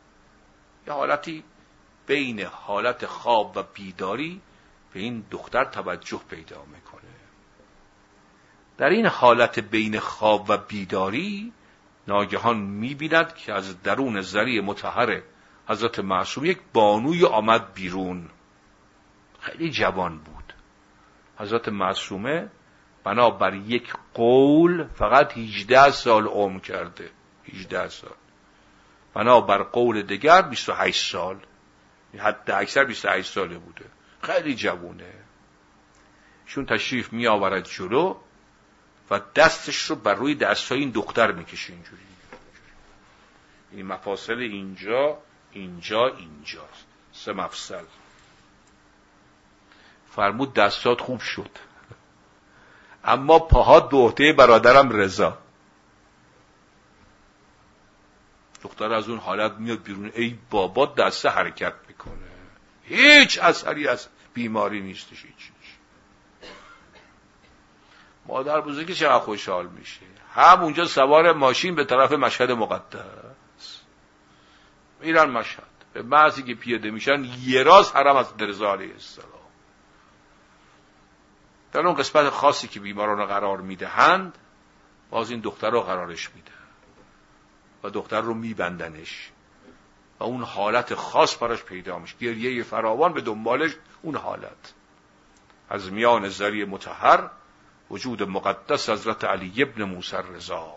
یه حالتی بین حالت خواب و بیداری به این دختر توجه پیدا می‌کنه. در این حالت بین خواب و بیداری ناگهان می‌بیند که از درون زری متحر حضرت معصوم یک بانوی آمد بیرون. خیلی جوان بود. حضرت معصومه بنابر یک قول فقط 18 سال عمر کرده. 18 سال. بنابر قول دیگر 28 سال. حتی اکثر 28 ساله بوده. خیلی جوونه. شون تشریف می آورد جلو. و دستش رو بر روی دستهای این دختر می‌کشه اینجوری. این مفاصل اینجا اینجا اینجاست. سه مفصل. فرمود دستات خوب شد. اما پاها دوهته برادرم رضا. دختر از اون حالت میاد بیرون. ای بابا دسته حرکت می‌کنه. هیچ اثری از بیماری نیستش هیچ. مادر بزرگی چقدر خوشحال میشه. هم اونجا سوار ماشین به طرف مشهد مقدس. میرن مشهد. به محضی که پیاده میشن یه راز حرم از درزا علیه السلام. در اون قسمت خاصی که بیماران قرار می‌دهند باز این دختر رو قرارش میده و دختر رو میبندنش. و اون حالت خاص براش پیدا میشه. گریه فراوان به دنبالش اون حالت. از میان زری متحر وجود مقدس حضرت علی ابن موسی رضا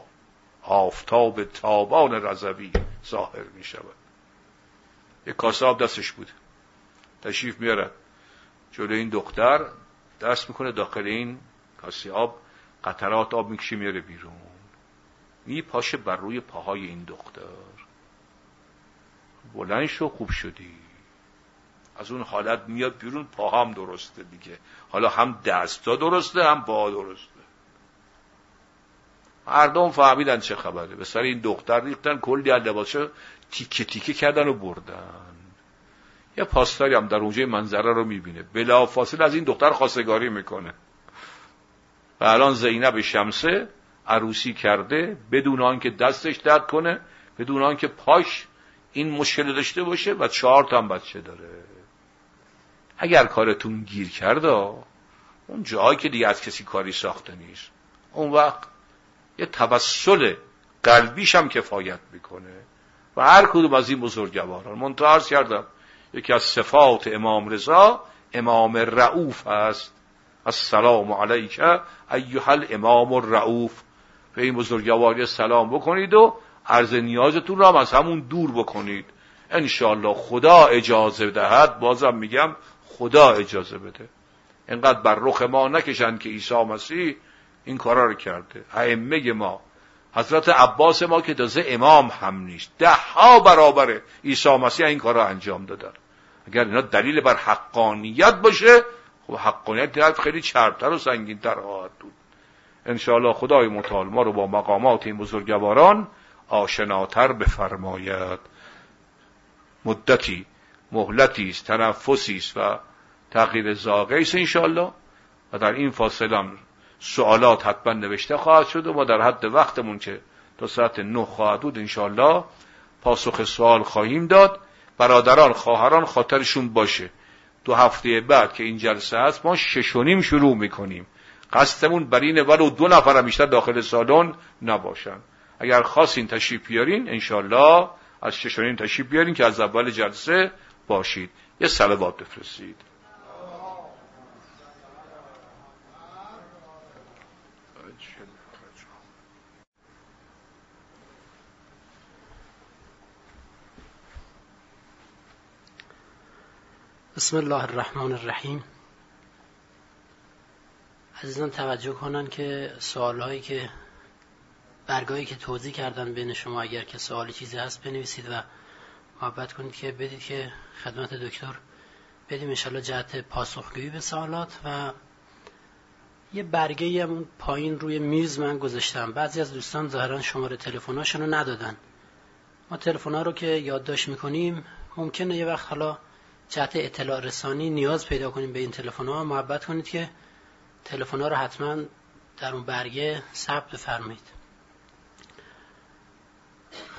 آفتاب تابان رضوی ظاهر می شود. یک کاسه آب دستش بود. تشریف میارد جلو این دختر دست می‌کنه داخل این کاسه آب قطرات آب می‌کشه میاره بیرون. میپاشه بر روی پاهای این دختر. بلند شو خوب شدی. از اون حالت میاد بیرون پا هم درسته دیگه. حالا هم دستا درسته هم پا درسته. مردم فهمیدن چه خبره. به سر این دختر ریختن کلی از لباسش تیکه تیکه کردن و بردن. یه پاسداری هم در اونجا منظره رو می‌بینه. بلا فاصله از این دختر خواستگاری می‌کنه. و الان زینب شمسه عروسی کرده بدون آنکه دستش درد کنه بدون آنکه پاش این مشکل داشته باشه و چهار تا هم بچه داره. اگر کارتون گیر کرده اون جایی که دیگه از کسی کاری ساخته نیست. اون وقت یه توسل قلبیش هم کفایت می‌کنه. و هر کدوم از این بزرگواران منتعرض کردم یکی از صفات امام رضا امام رعوف است. السلام علیک ایها الامام الرعوف. به این بزرگواری سلام بکنید و عرض نیازتون را از همون دور بکنید. انشاءالله خدا اجازه دهد بازم میگم خدا اجازه بده. اینقدر بر رخ ما نکشند که عیسی مسیح این کارا رو کرده. ائمه ما حضرت عباس ما که تازه امام هم نیست. ده ها برابر عیسی مسیح این کار را انجام دادن. اگر اینا دلیل بر حقانیت باشه خب حقانیت خیلی چربتر و سنگینتر خواهد بود. انشاءالله خدای متعال ما رو با مقامات این بزرگواران آشناتر بفرماید. مدتی مهلتی است تنفسی است و تغییر زاغه است انشاءالله. و در این فاصله سوالات حتما نوشته خواهد شد و ما در حد وقتمون که تا ساعت نه خواهد بود انشاءالله پاسخ سوال خواهیم داد. برادران خواهران خاطرشون باشه. دو هفته بعد که این جلسه هست ما ششونیم شروع می‌کنیم. قصدمون بر اینه ولو دو نفر بیشتر داخل سالن نباشن. اگر خواستین تشریف بیارین انشالله از ششونیم تشریف بیارین که از اول جلسه باشید. یه سلوات بفرستید. بسم الله الرحمن الرحیم. عزیزان توجه کنن که سوالهایی که برگاهی که توضیح کردن بین شما اگر که سوالی چیزی هست بنویسید و محبت کنید که بدید که خدمت دکتر بدیم انشالله جهت پاسخگویی به سوالات و یه برگه هم پایین روی میز من گذاشتم. بعضی از دوستان ظاهرا شماره تلفن‌هاشون رو ندادن. ما تلفن‌ها رو که یادداشت می‌کنیم ممکنه یه وقت حالا جهت اطلاع رسانی نیاز پیدا کنیم به این تلفن ها محبت کنید که تلفن ها رو حتما در اون برگه ثبت بفرمایید.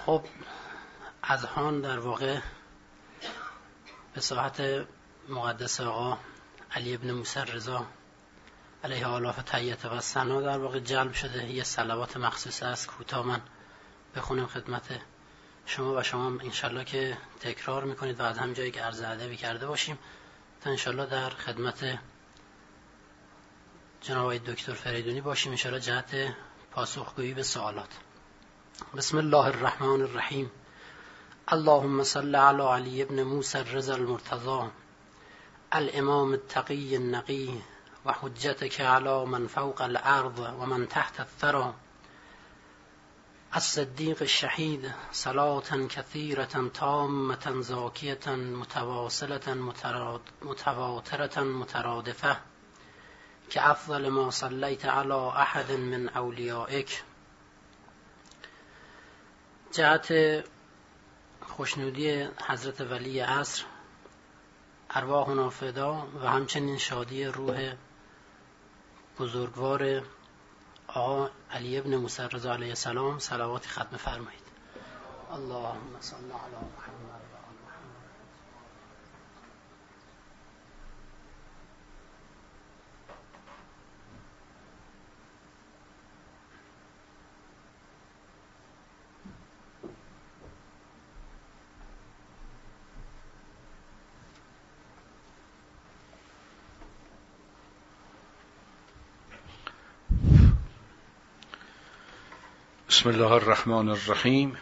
خب از هان در واقع به ساحت مقدس آقا علی ابن موسی رضا علیه آلاف تیت و سنا در واقع جلب شده. یه سلوات مخصوص است. کوتاه من بخونم خدمت شما و شما انشالله که تکرار می‌کنید و از هم جایی که عرض ادبی کرده باشیم تا انشالله در خدمت جناب دکتر فریدونی باشیم. انشالله جهت پاسخگویی به سوالات. بسم الله الرحمن الرحیم. اللهم صل على علی ابن موسی الرضا المرتضى الامام التقی النقی و حجتك على من فوق الارض و من تحت الثرى الصديق الشهيد صلاة كثيرة تامة زاكية متواصلة متواترة مترادفة كأفضل ما صليت على أحد من أوليائك جهت خوشنودی حضرت ولی عصر ارواح فدا و همچنین شادی روح بزرگوار آقا علی ابن موسی رضا علیه السلام صلواتی ختم فرمایید. اللهم صل علی محمد. بسم الله الرحمن الرحیم.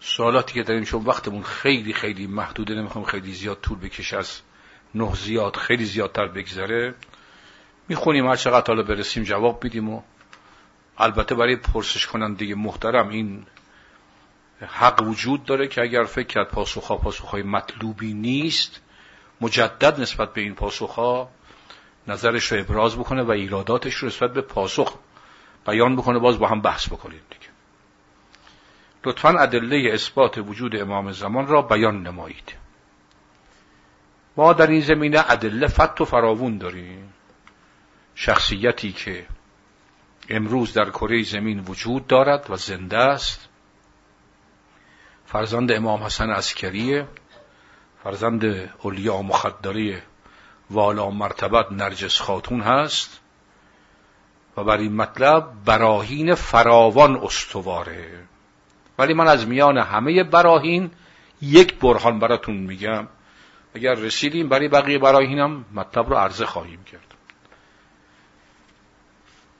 سوالاتی که داریم چون وقتمون خیلی خیلی محدوده نمی‌خوام خیلی زیاد طول بکشه از نه زیاد خیلی زیادتر بگذره. می‌خونیم هر چقدر حالا برسیم جواب بدیم و البته برای پرسش کننده محترم این حق وجود داره که اگر فکر کرد پاسخها پاسخهای مطلوبی نیست مجدد نسبت به این پاسخها نظرش رو ابراز بکنه و ایراداتش رو نسبت به پاسخ بیان بکنه باز با هم بحث بکنیم دیگه. لطفا ادله اثبات وجود امام زمان را بیان نمایید. ما در این زمینه ادله فت و فراوون داریم. شخصیتی که امروز در کره زمین وجود دارد و زنده است. فرزند امام حسن عسکریه. فرزند اولیا مخدره والا مرتبت نرجس خاتون هست. و بر این مطلب براهین فراوان استواره. ولی من از میان همه براهین یک برهان براتون میگم. اگر رسیدیم برای بقیه براهینم مطلب رو عرضه خواهیم کرد.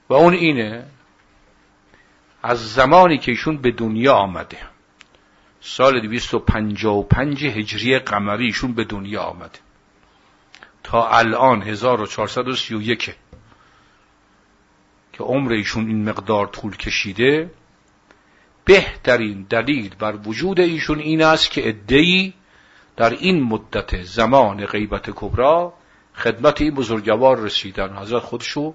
و اون اینه از زمانی که ایشون به دنیا آمده. سال 255 هجری قمری ایشون به دنیا آمده. تا الان 1431 که عمر ایشون این مقدار طول کشیده بهترین دلیل بر وجود ایشون این است که ادهی در این مدت زمان غیبت کبرا خدمت این بزرگوار رسیدن. حضرت خودشو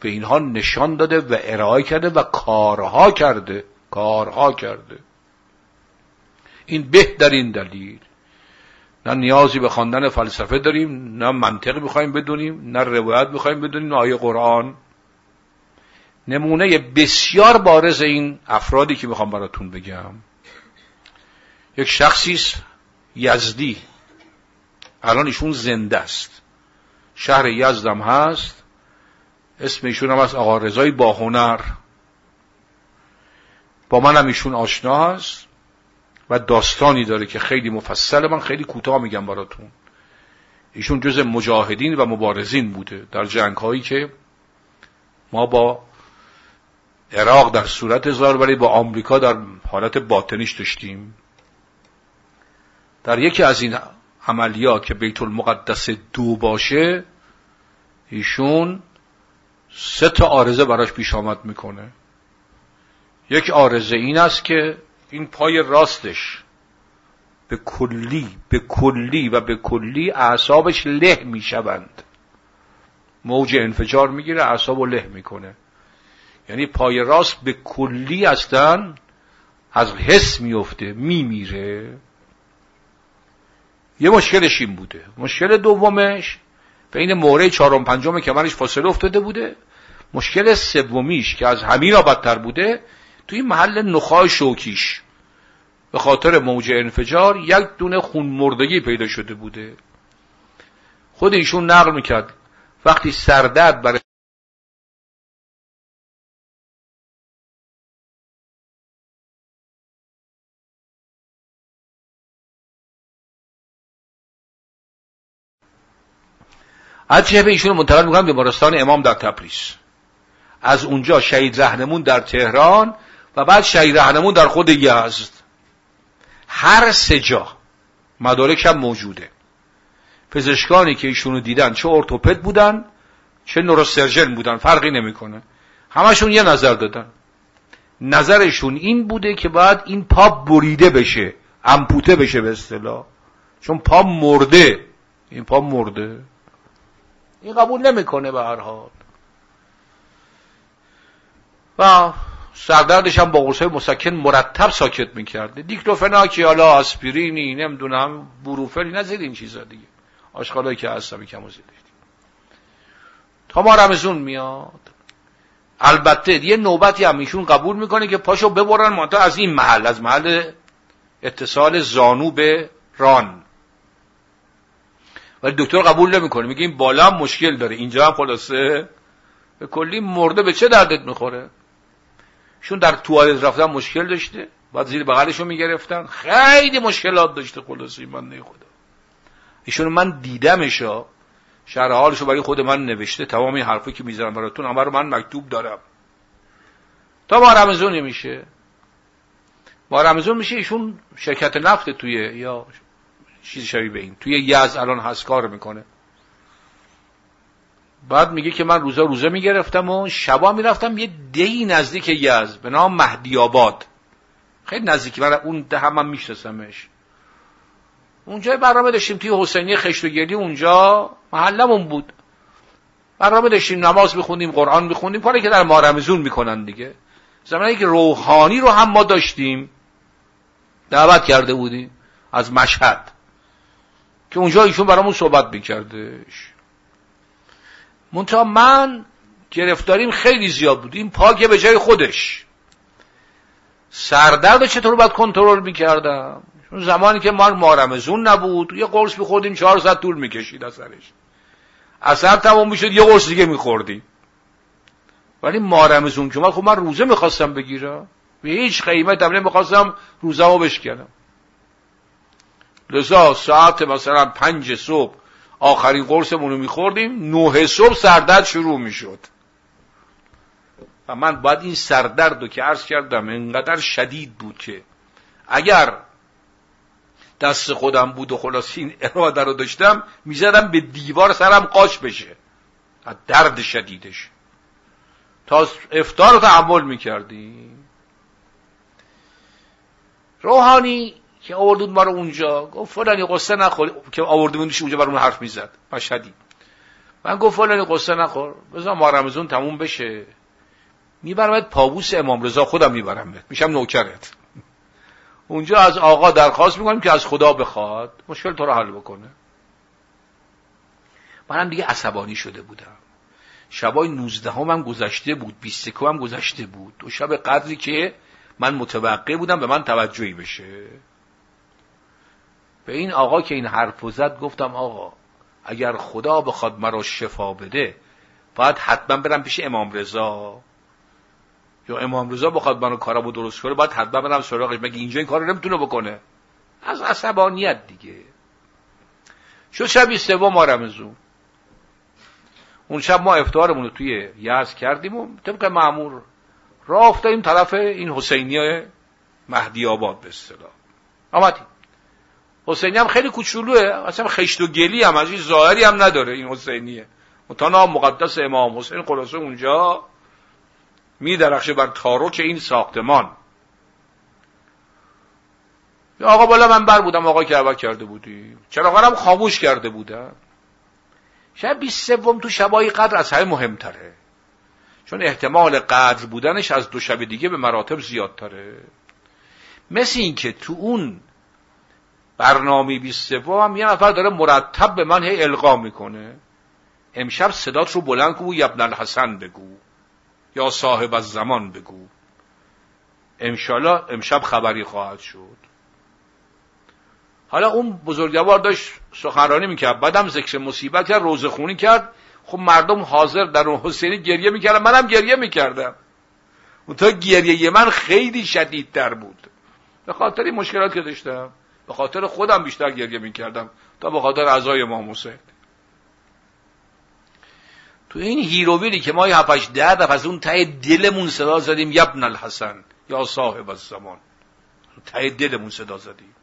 به اینها نشان داده و ارائه کرده و کارها کرده کارها کرده. این بهترین دلیل. نه نیازی به خواندن فلسفه داریم نه منطق می‌خوایم بدونیم نه روایت می‌خوایم بدونیم نه آیه قرآن. نمونه بسیار بارز این افرادی که می‌خوام براتون بگم. یک شخصی یزدی. الان ایشون زنده است. شهر یزدم هست. اسم ایشون هم از آقا رضای باهنر. با من هم ایشون آشنا هست و داستانی داره که خیلی مفصل من خیلی کوتاه میگم براتون. ایشون جز مجاهدین و مبارزین بوده در جنگ هایی که ما با عراق در صورت هزار ولی با آمریکا در حالت باطنیش داشتیم. در یکی از این عملیات که بیت المقدس دو باشه ایشون سه تا آرزه براش پیش آمد می‌کنه. یک آرزه این است که این پای راستش به کلی به کلی و به کلی اعصابش له می‌شوند. موج انفجار می‌گیره اعصاب له می‌کنه. یعنی پای راست به کلی هستن از حس میفته میمیره. یه مشکلش این بوده. مشکل دومش بین موره چهارم پنجم کمرش فاصله افتاده بوده مشکل سومیش که از همین بدتر بوده توی محل نخای شوکیش. به خاطر موج انفجار یک دونه خون مردگی پیدا شده بوده. خود ایشون نقل می‌کرد وقتی سردرد برای از جبه ایشون منتقل می‌کنم بیمارستان امام در تبریز. از اونجا شهید رهنمون در تهران و بعد شهید رهنمون در خود یزد. هر سه جا مدارک هم موجوده. پزشکانی که ایشونو دیدن چه ارتوپد بودن چه نوروسرجن بودن فرقی نمی‌کنه. همشون یه نظر دادن. نظرشون این بوده که باید این پا بریده بشه امپوته بشه به اصطلاح. چون پا مرده. این پا مرده. این قبول نمی‌کنه به هر حال. و سردردش هم با قرصای مسکن مرتب ساکت می‌کرده. دیکلوفناکی حالا آسپرینی نمی‌دونم بروفلی نزید این چیزا دیگه. آشغالایی که هستم کم و تا ما رمزون میاد. البته یه نوبتی هم ایشون قبول می‌کنه که پاشو ببرن منتها از این محل از محل اتصال زانو به ران. ولی دکتر قبول نمی‌کنه. میگه این بالا هم مشکل داره. اینجا هم خلاصه. به کلی مرده به چه دردت می‌خوره؟ شون در توالت رفتن مشکل داشته. بعد زیر بغلشو می‌گرفتن. خیلی مشکلات داشته. خلاصه من نه خدا. ایشون من دیدمشا. شرح حالشو برای خود من نوشته. تمام این حرفی که می‌ذارم براتون همه رو من مکتوب دارم. تا ما رمزون میشه. ما رمزون میشه. ایشون شرکت نفت توی یا چیز شبیه به این. توی یز الان هست کار می‌کنه. بعد میگه که من روزا روزه می‌گرفتم و شبا می‌رفتم یه دهی نزدیک یز به نام مهدی آباد خیلی نزدیکی من اون ده هم من میشناسمش. اونجا برنامه داشتیم توی حسینی خشت و گلی اونجا محلمون بود. برنامه داشتیم نماز میخوندیم قرآن میخوندیم. کاری که در مارمزون می‌کنن دیگه. زمانی که روحانی رو هم ما داشتیم دعوت کرده بودیم از مشهد. که اونجا ایشون برامون صحبت میکردش. منتها من گرفتاریم خیلی زیاد بود. این پاکه به جای خودش. سردرد چطور باید کنترل می‌کردم؟ چون زمانی که ما مارمزون نبود یه قرص میخوردیم چهار ساعت طول می‌کشید اثرش اثر تمام می‌شد یه قرص دیگه میخوردیم. ولی مارمزون که من خب من روزه می‌خواستم بگیرم. به هیچ قیمت هم نمی‌خواستم روزه رو بشکنم. لذا ساعت مثلا پنج صبح آخرین قرصمون رو میخوردیم نه صبح سردرد شروع می‌شد. و من باید این سردرد رو که عرض کردم انقدر شدید بود که اگر دست خودم بود و خلاص این اراده رو داشتم می‌زدم به دیوار سرم قاش بشه. از درد شدیدش. تا افتار رو تحمل می‌کردیم. روحانی که آوردون ما رو اونجا. گفت فلانی قصه نخور. که آوردیمونش اونجا برای اون حرف می‌زد. مشهدی من گفت فلانی قصه نخور. بذار ما رمزون تموم بشه. میبرمت پابوس امام رضا خودم میبرمت میشم نوکرت. اونجا از آقا درخواست می‌کنیم که از خدا بخواد. مشکل تو رو حل بکنه. منم دیگه عصبانی شده بودم. شبای 19 هم, هم گذشته بود. 20 هم گذشته بود. دو شب قدری که من متوقع بودم به من توجهی بشه. به این آقا که این حرف زد گفتم آقا اگر خدا بخواد مرا شفا بده باید حتما برم پیش امام رضا. یا امام رضا بخواد منو کارمو درست کنه باید حتما برم سراغش. مگه اینجا این کار رو نمی‌تونه بکنه؟ از عصبانیت دیگه. شد شب سوم ما رمزون اون شب ما افتارمون رو توی یز کردیم و طبق معمور راه افتادیم طرف این حسینی مهدی آباد به اصطلاح. آمدیم. حسینی هم خیلی کوچولوه. اصلا خشت و گلی هم از این ظاهری هم نداره این حسینیه. متنا مقدس امام حسین خلاصه اونجا می درخشه بر تاروک این ساختمان. آقا بالا من بر بودم آقا که کرده بودی. چرا هم خاموش کرده بودم شب 23 تو شبای قدر از همه مهمتره. چون احتمال قدر بودنش از دو شب دیگه به مراتب زیادتره. مثل این که تو اون برنامه 23 هم یه نفر داره مرتب به من هی القا می‌کنه. امشب صدات رو بلند کو یبن الحسن بگو. یا صاحب از زمان بگو. امشالا امشب خبری خواهد شد. حالا اون بزرگوار داشت سخنرانی می‌کرد. بعدم ذکر مصیبت کرد روزه خونی کرد. خب مردم حاضر در اون حسینی گریه می‌کردن. منم گریه می‌کردم. اون تا گریه من خیلی شدیدتر بود. به خاطر مشکلات که داشتم. به خاطر خودم بیشتر گریه می‌کردم تا به خاطر اعضای امام حسین تو این هیروبیلی که ما یه هفتش ده دفعه از اون ته دلمون صدا زدیم یبن الحسن یا صاحب الزمان. ته دلمون صدا زدیم.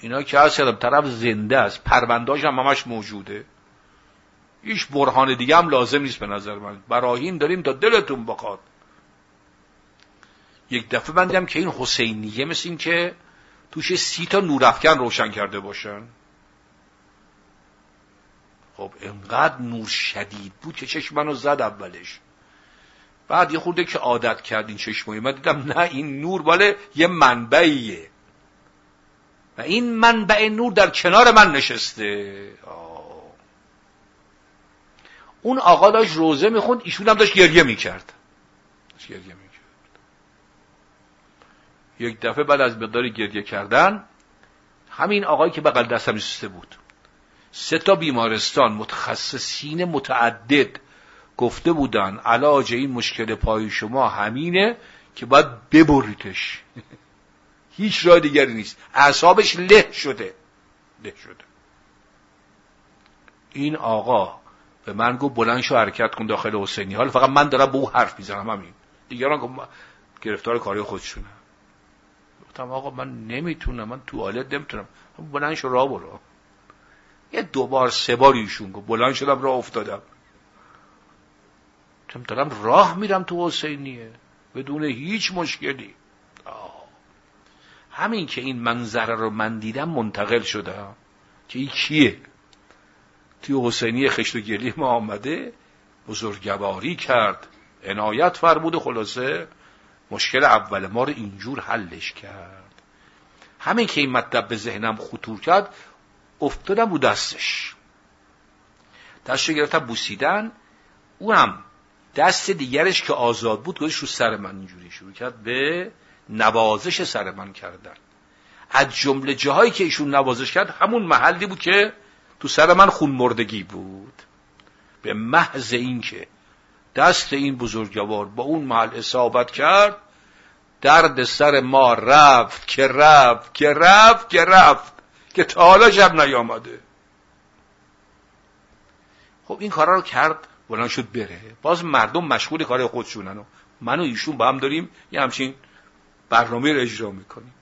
اینا که هست طرف زنده است. پرونداش هم همش موجوده. هیچ برهان دیگه هم لازم نیست به نظر من. براهین داریم تا دلتون بخواد. یک دفعه من که این حسینیه مثل این که توش سی تا نورافکن روشن کرده باشن. خب انقدر نور شدید بود که چشم منو زد اولش. بعد یه خورده که عادت کرد این چشمایی من دیدم نه این نور باله یه منبعیه. و این منبع نور در کنار من نشسته. اون آقا داشت روزه می‌خوند ایشون هم داشت گریه می‌کرد. داشت گریه می‌کرد. یک دفعه بعد از مقداری گریه کردن همین آقایی که بغل دستم نشسته بود. سه تا بیمارستان متخصصین متعدد گفته بودن علاج این مشکل پای شما همینه که باید ببریدش. هیچ راه دیگری نیست. اعصابش له شده. له شده. این آقا به من گفت بلند شو حرکت کن داخل حسینی. حالا فقط من دارم به او حرف می‌زنم همین. دیگران گفت گرفتار کاری خودشونه. گفتم آقا من نمی‌تونم من توالت نمی‌تونم. بلند شو راه برو. یه دوبار سه بار ایشون گفت بلند شدم راه افتادم. چون دارم راه میرم تو حسینیه بدون هیچ مشکلی. همین که این منظره رو من دیدم منتقل شدم که این کیه؟ توی حسینی خشت و گلی ما آمده بزرگواری کرد عنایت فرمود خلاصه. مشکل اول ما رو اینجور حلش کرد. همین که این مطلب به ذهنم خطور کرد افتادم رو دستش. دستش گرفتم بوسیدن. اونم دست دیگرش که آزاد بود گذاشت رو سر من اینجوری شروع کرد به نوازش سر من کردن. از جمله جاهایی که ایشون نوازش کرد همون محلی بود که تو سر من خون مردگی بود. به محض اینکه دست این بزرگوار با اون محل اصابت کرد درد سر ما رفت که رفت که رفت که رفت که تا حالا شب نیامده. خب این کارا رو کرد بلند شد بره. باز مردم مشغول کار خودشونن و من و ایشون با هم داریم یه همچین برنامه رو اجرا می‌کنیم.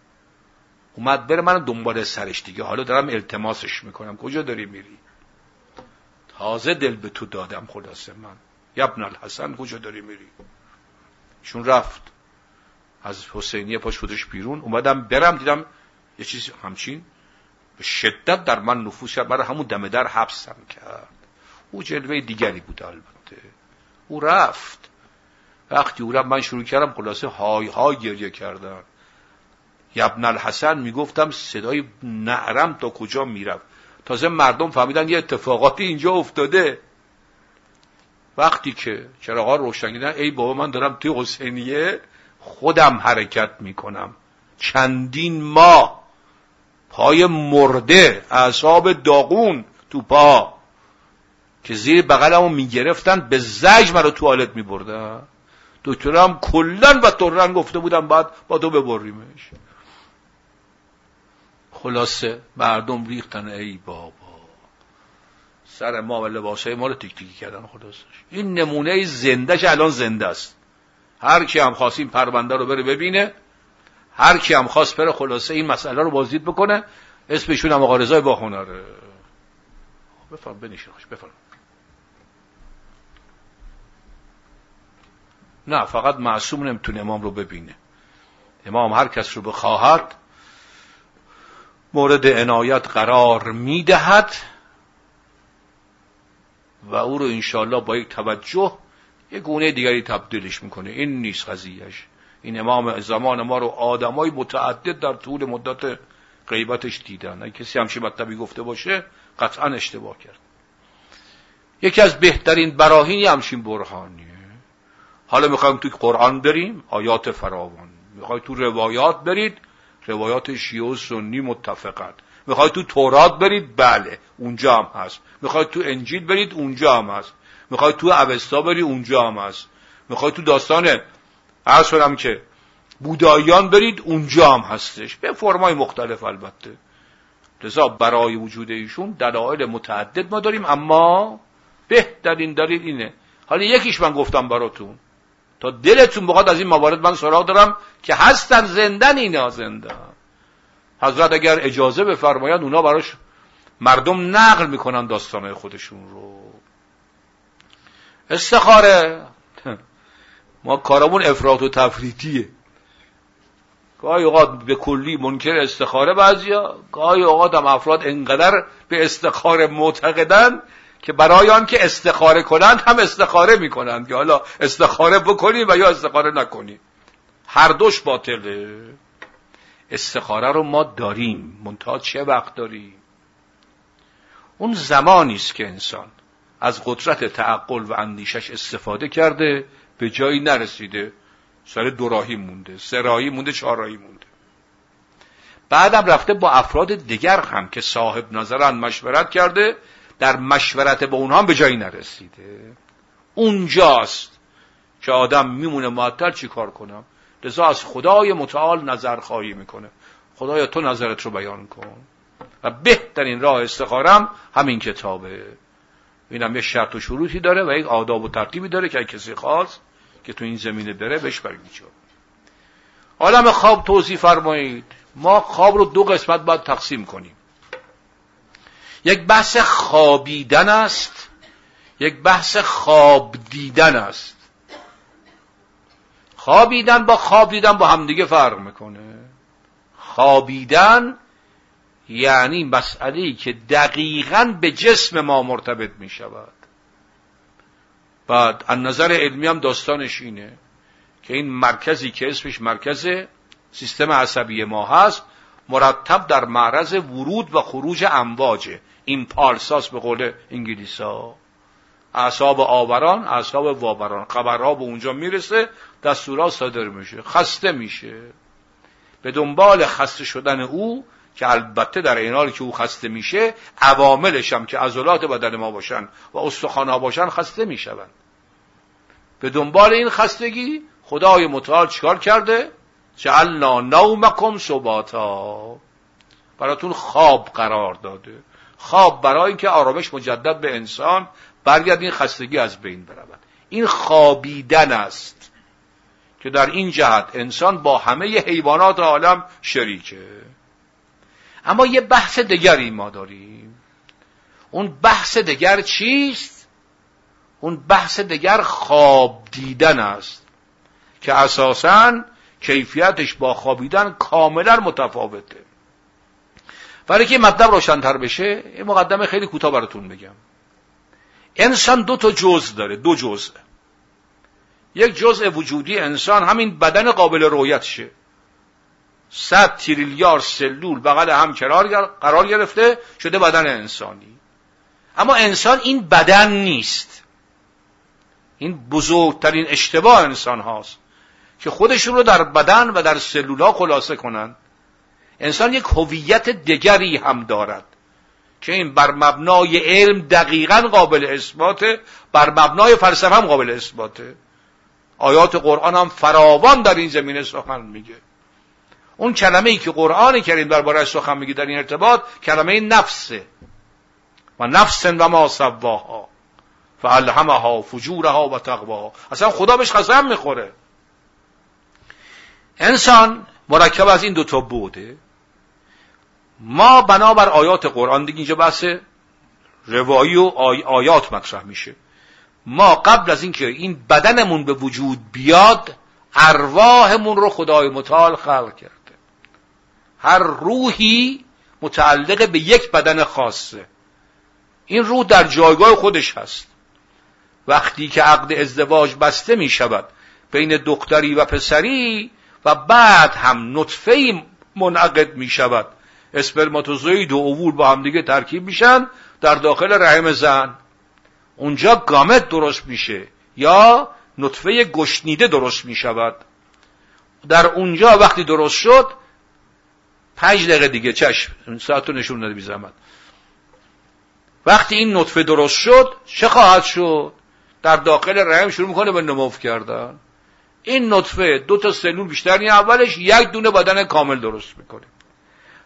اومد بره من دنبال سرش دیگه. حالا دارم التماسش می‌کنم. کجا داری میری؟ تازه دل به تو دادم خلاصه من. یبن الحسن کجا داری میری؟ چون رفت. از حسینیه پاش خودش بیرون. اومدم برم دیدم یه چیزی همچین. به شدت در من نفوذ کرد. برای همون دم در حبسم کرد. او جلوه دیگری بود البته. او رفت. وقتی او رفت من شروع کردم خلاصه های های گریه کردن. یبن الحسن می‌گفتم صدای نعرم تا کجا می‌رفت. تازه مردم فهمیدن یه اتفاقاتی اینجا افتاده. وقتی که چراغا روشن ای بابا من دارم توی حسینیه خودم حرکت می‌کنم. چندین ماه پای مرده اعصاب داغون تو پا که زیر بغلمو می‌گرفتن به زج مرا توالت میبردن. دکترم کلن و ترن گفته بودم بعد با تو ببریمش. خلاصه مردم ریختن ای بابا. سر ما و لباسای ما رو تیک تیکی کردن خلاصش این نمونه زندهش الان زنده است. هر کی هم خواست این پرونده رو بره ببینه هر کی هم خواست بره خلاصه این مسئله رو بازدید بکنه اسمشون هم آقا رضای بفرم بنشینش بفرم. نه فقط معصوم نمی‌تونه امام رو ببینه. امام هر کس رو بخواهد مورد عنایت قرار می‌دهد. و او رو انشالله با یک توجه یک گونه دیگری تبدیلش می‌کنه. این نیست قضیهش این امام زمان ما رو آدمای متعدد در طول مدت غیبتش دیدن. اگه کسی همچین مطلبی گفته باشه قطعا اشتباه کرد. یکی از بهترین براهین همچین برهانیه. حالا می‌خوایم توی قرآن بریم آیات فراوان. می‌خوای تو روایات برید روایات شیعه و سنی متفقت می‌خوای تو تورات برید بله اونجا هم هست. می‌خوای تو انجیل برید اونجا هم هست. می‌خوای تو اوستا بری اونجا هم هست. می‌خوای تو داستان عرض کنم که بودایان برید اونجا هم هستش. به فرمای مختلف البته. لذا برای وجود ایشون دلایل متعدد ما داریم اما بهترین دلیل اینه. حالا یکیش من گفتم براتون. تا دلتون بخواد از این موارد من سراغ دارم که هستن زندن اینا زندن حضرت اگر اجازه بفرمایند اونا براش مردم نقل می‌کنن داستانهای خودشون رو. استخاره. ما کارمون افراط و تفریطیه. گاهی اوقات به کلی منکر استخاره بعضیا گاهی اوقات هم افراد انقدر به استخاره معتقدن که برای آن که استخاره کنند هم استخاره می‌کنند. که حالا استخاره بکنی و یا استخاره نکنی هر دوش باطله. استخاره رو ما داریم. منتها چه وقت داریم؟ اون زمانی است که انسان از قدرت تعقل و اندیشش استفاده کرده به جایی نرسیده. سر دوراهی مونده سراهی مونده چهارراهی مونده. بعدم رفته با افراد دیگر هم که صاحب نظرن مشورت کرده در مشورت با اونها هم به جایی نرسیده. اونجاست که آدم میمونه معطل چی کار کنم؟ لذا از خدای متعال نظر خواهی می‌کنه. خدایا تو نظرت رو بیان کن. و بهترین راه استخارم همین کتابه. اینم یه شرط و شروطی داره و یک آداب و ترتیبی داره که کسی خواست که تو این زمینه بره بهش برمیچه عالم خواب توضیح فرمایید. ما خواب رو دو قسمت باید تقسیم کنیم. یک بحث خوابیدن است یک بحث خواب دیدن است. خوابیدن با خواب دیدن با همدیگه فرق می‌کنه. خوابیدن یعنی مسئله که دقیقا به جسم ما مرتبط می شود بعد از نظر علمی هم داستانش اینه که این مرکزی که اسمش مرکز سیستم عصبی ما هست مرتب در معرض ورود و خروج امواجه این پالساس به قول انگلیسا اعصاب آوران اعصاب وابران. خبرها به اونجا می‌رسه دستورات صادر میشه. خسته میشه. به دنبال خسته شدن او که البته در این حالی که او خسته میشه عواملش هم که عضلات بدن ما باشن و استخوانها باشن خسته می‌شوند. به دنبال این خستگی خدای متعال چیکار کرده؟ جعلنا نومکم سباتا براتون خواب قرار داده. خواب برای اینکه آرامش مجدد به انسان برگرد این خستگی از بین برود. این خوابیدن است که در این جهت انسان با همه حیوانات عالم شریکه. اما یه بحث دیگری ما داریم. اون بحث دیگر چیست؟ اون بحث دیگر خواب دیدن است که اساسا کیفیتش با خوابیدن کاملا متفاوته. برای که مطلب روشنتر بشه یه مقدمه خیلی کوتاه براتون بگم. انسان دو تا جزء داره دو جزء. یک جزء وجودی انسان همین بدن قابل رویتشه صد تریلیار سلول بغل هم قرار گرفته شده بدن انسانی. اما انسان این بدن نیست. این بزرگترین اشتباه انسان هاست که خودشون رو در بدن و در سلول خلاصه کنند انسان یک هویت دیگری هم دارد که این بر مبنای علم دقیقا قابل اثباته بر مبنای فلسفه هم قابل اثباته. آیات قرآن هم فراوان در این زمینه سخن میگه. اون کلمه ای که قرآن کریم درباره سخن میگه در این ارتباط کلمه نفسه. و نفس و ما سواها. فالهمها فجورها و تقواها. اصلا خدا بهش قسم می‌خوره. انسان مرکب از این دوتا بوده ما بنابر آیات قرآن دیگه اینجا بحث روایی و آیات مطرح میشه. ما قبل از اینکه این بدنمون به وجود بیاد ارواحمون رو خدای متعال خلق کرده هر روحی متعلق به یک بدن خاصه. این روح در جایگاه خودش هست. وقتی که عقد ازدواج بسته می شود بین دختری و پسری و بعد هم نطفه منعقد می شود. اسپرماتوزوید و اوول با هم دیگه ترکیب میشن در داخل رحم زن. اونجا گامت درست میشه یا نطفه گشنیده درست می شود. در اونجا وقتی درست شد پنج دقیقه دیگه چشم ساعت رو نشون نده بی زحمت. وقتی این نطفه درست شد چه خواهد شد؟ در داخل رحم شروع می‌کنه به نموف کردن. این نطفه دو تا سلول بیشتر این اولش یک دونه بدن کامل درست می‌کنه.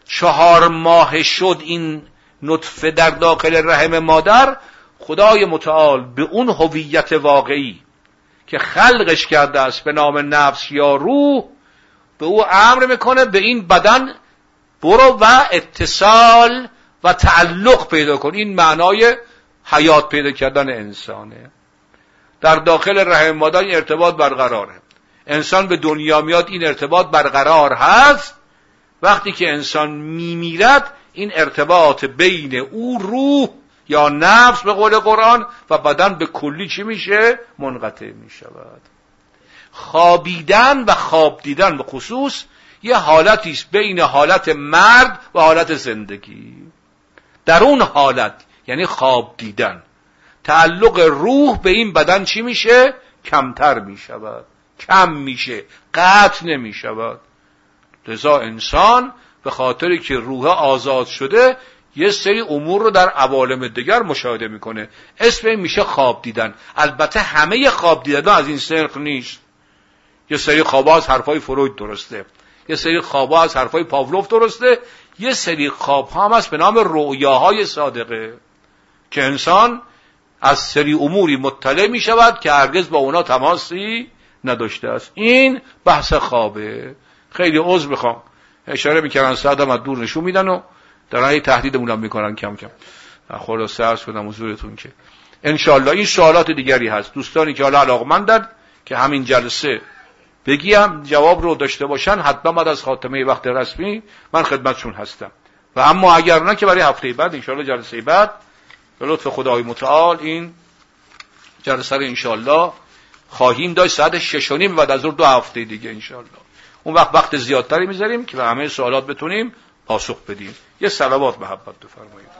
چهار ماه شد این نطفه در داخل رحم مادر. خدای متعال به اون هویت واقعی که خلقش کرده است به نام نفس یا روح به او امر می‌کنه به این بدن برو و اتصال و تعلق پیدا کن. این معنای حیات پیدا کردن انسانه. در داخل رحم مادر این ارتباط برقراره. انسان به دنیا میاد این ارتباط برقرار هست. وقتی که انسان میمیرد این ارتباط بین او روح یا نفس به قول قرآن و بدن به کلی چی میشه؟ منقطع می‌شود. خوابیدن و خواب دیدن به خصوص یه حالتی است بین حالت مرد و حالت زندگی. در اون حالت یعنی خواب دیدن تعلق روح به این بدن چی میشه؟ کمتر می‌شود. کم میشه. قطع نمی‌شود. لذا انسان به خاطری که روح آزاد شده یه سری امور رو در عوالم دیگر مشاهده می‌کنه. اسم این میشه خواب دیدن. البته همه خواب دیدن از این سرق نیست. یه سری خواب از حرفای فروید درسته. یه سری خواب از حرفای پاولوف درسته یه سری خواب هم هست به نام رؤیاهای صادقه که انسان از سری اموری مطلع می شود که هرگز با اونا تماسی نداشته است. این بحث خوابه. خیلی عضو بخوام اشاره می‌کردن ساعت هم از دور نشون میدن و دارن یه تهدیدمون می‌کنن کم کم. خلاصه عرض کنم حضورتون که. انشالله این سوالات دیگری هست. دوستانی که حالا علاقمندن که همین جلسه بگیم جواب رو داشته باشن حتما بعد از خاتمه وقت رسمی من خدمتشون هستم. و اما اگر نه که برای هفته بعد انشالله جلسه بعد. به لطف خدای متعال این جلسه رو انشالله خواهیم داشت. ساعت شش و نیم بعد از دو هفته دیگه انشالله اون وقت وقت زیادتری می‌ذاریم که به همه سوالات بتونیم پاسخ بدیم. یه صلوات محبت بفرمایید.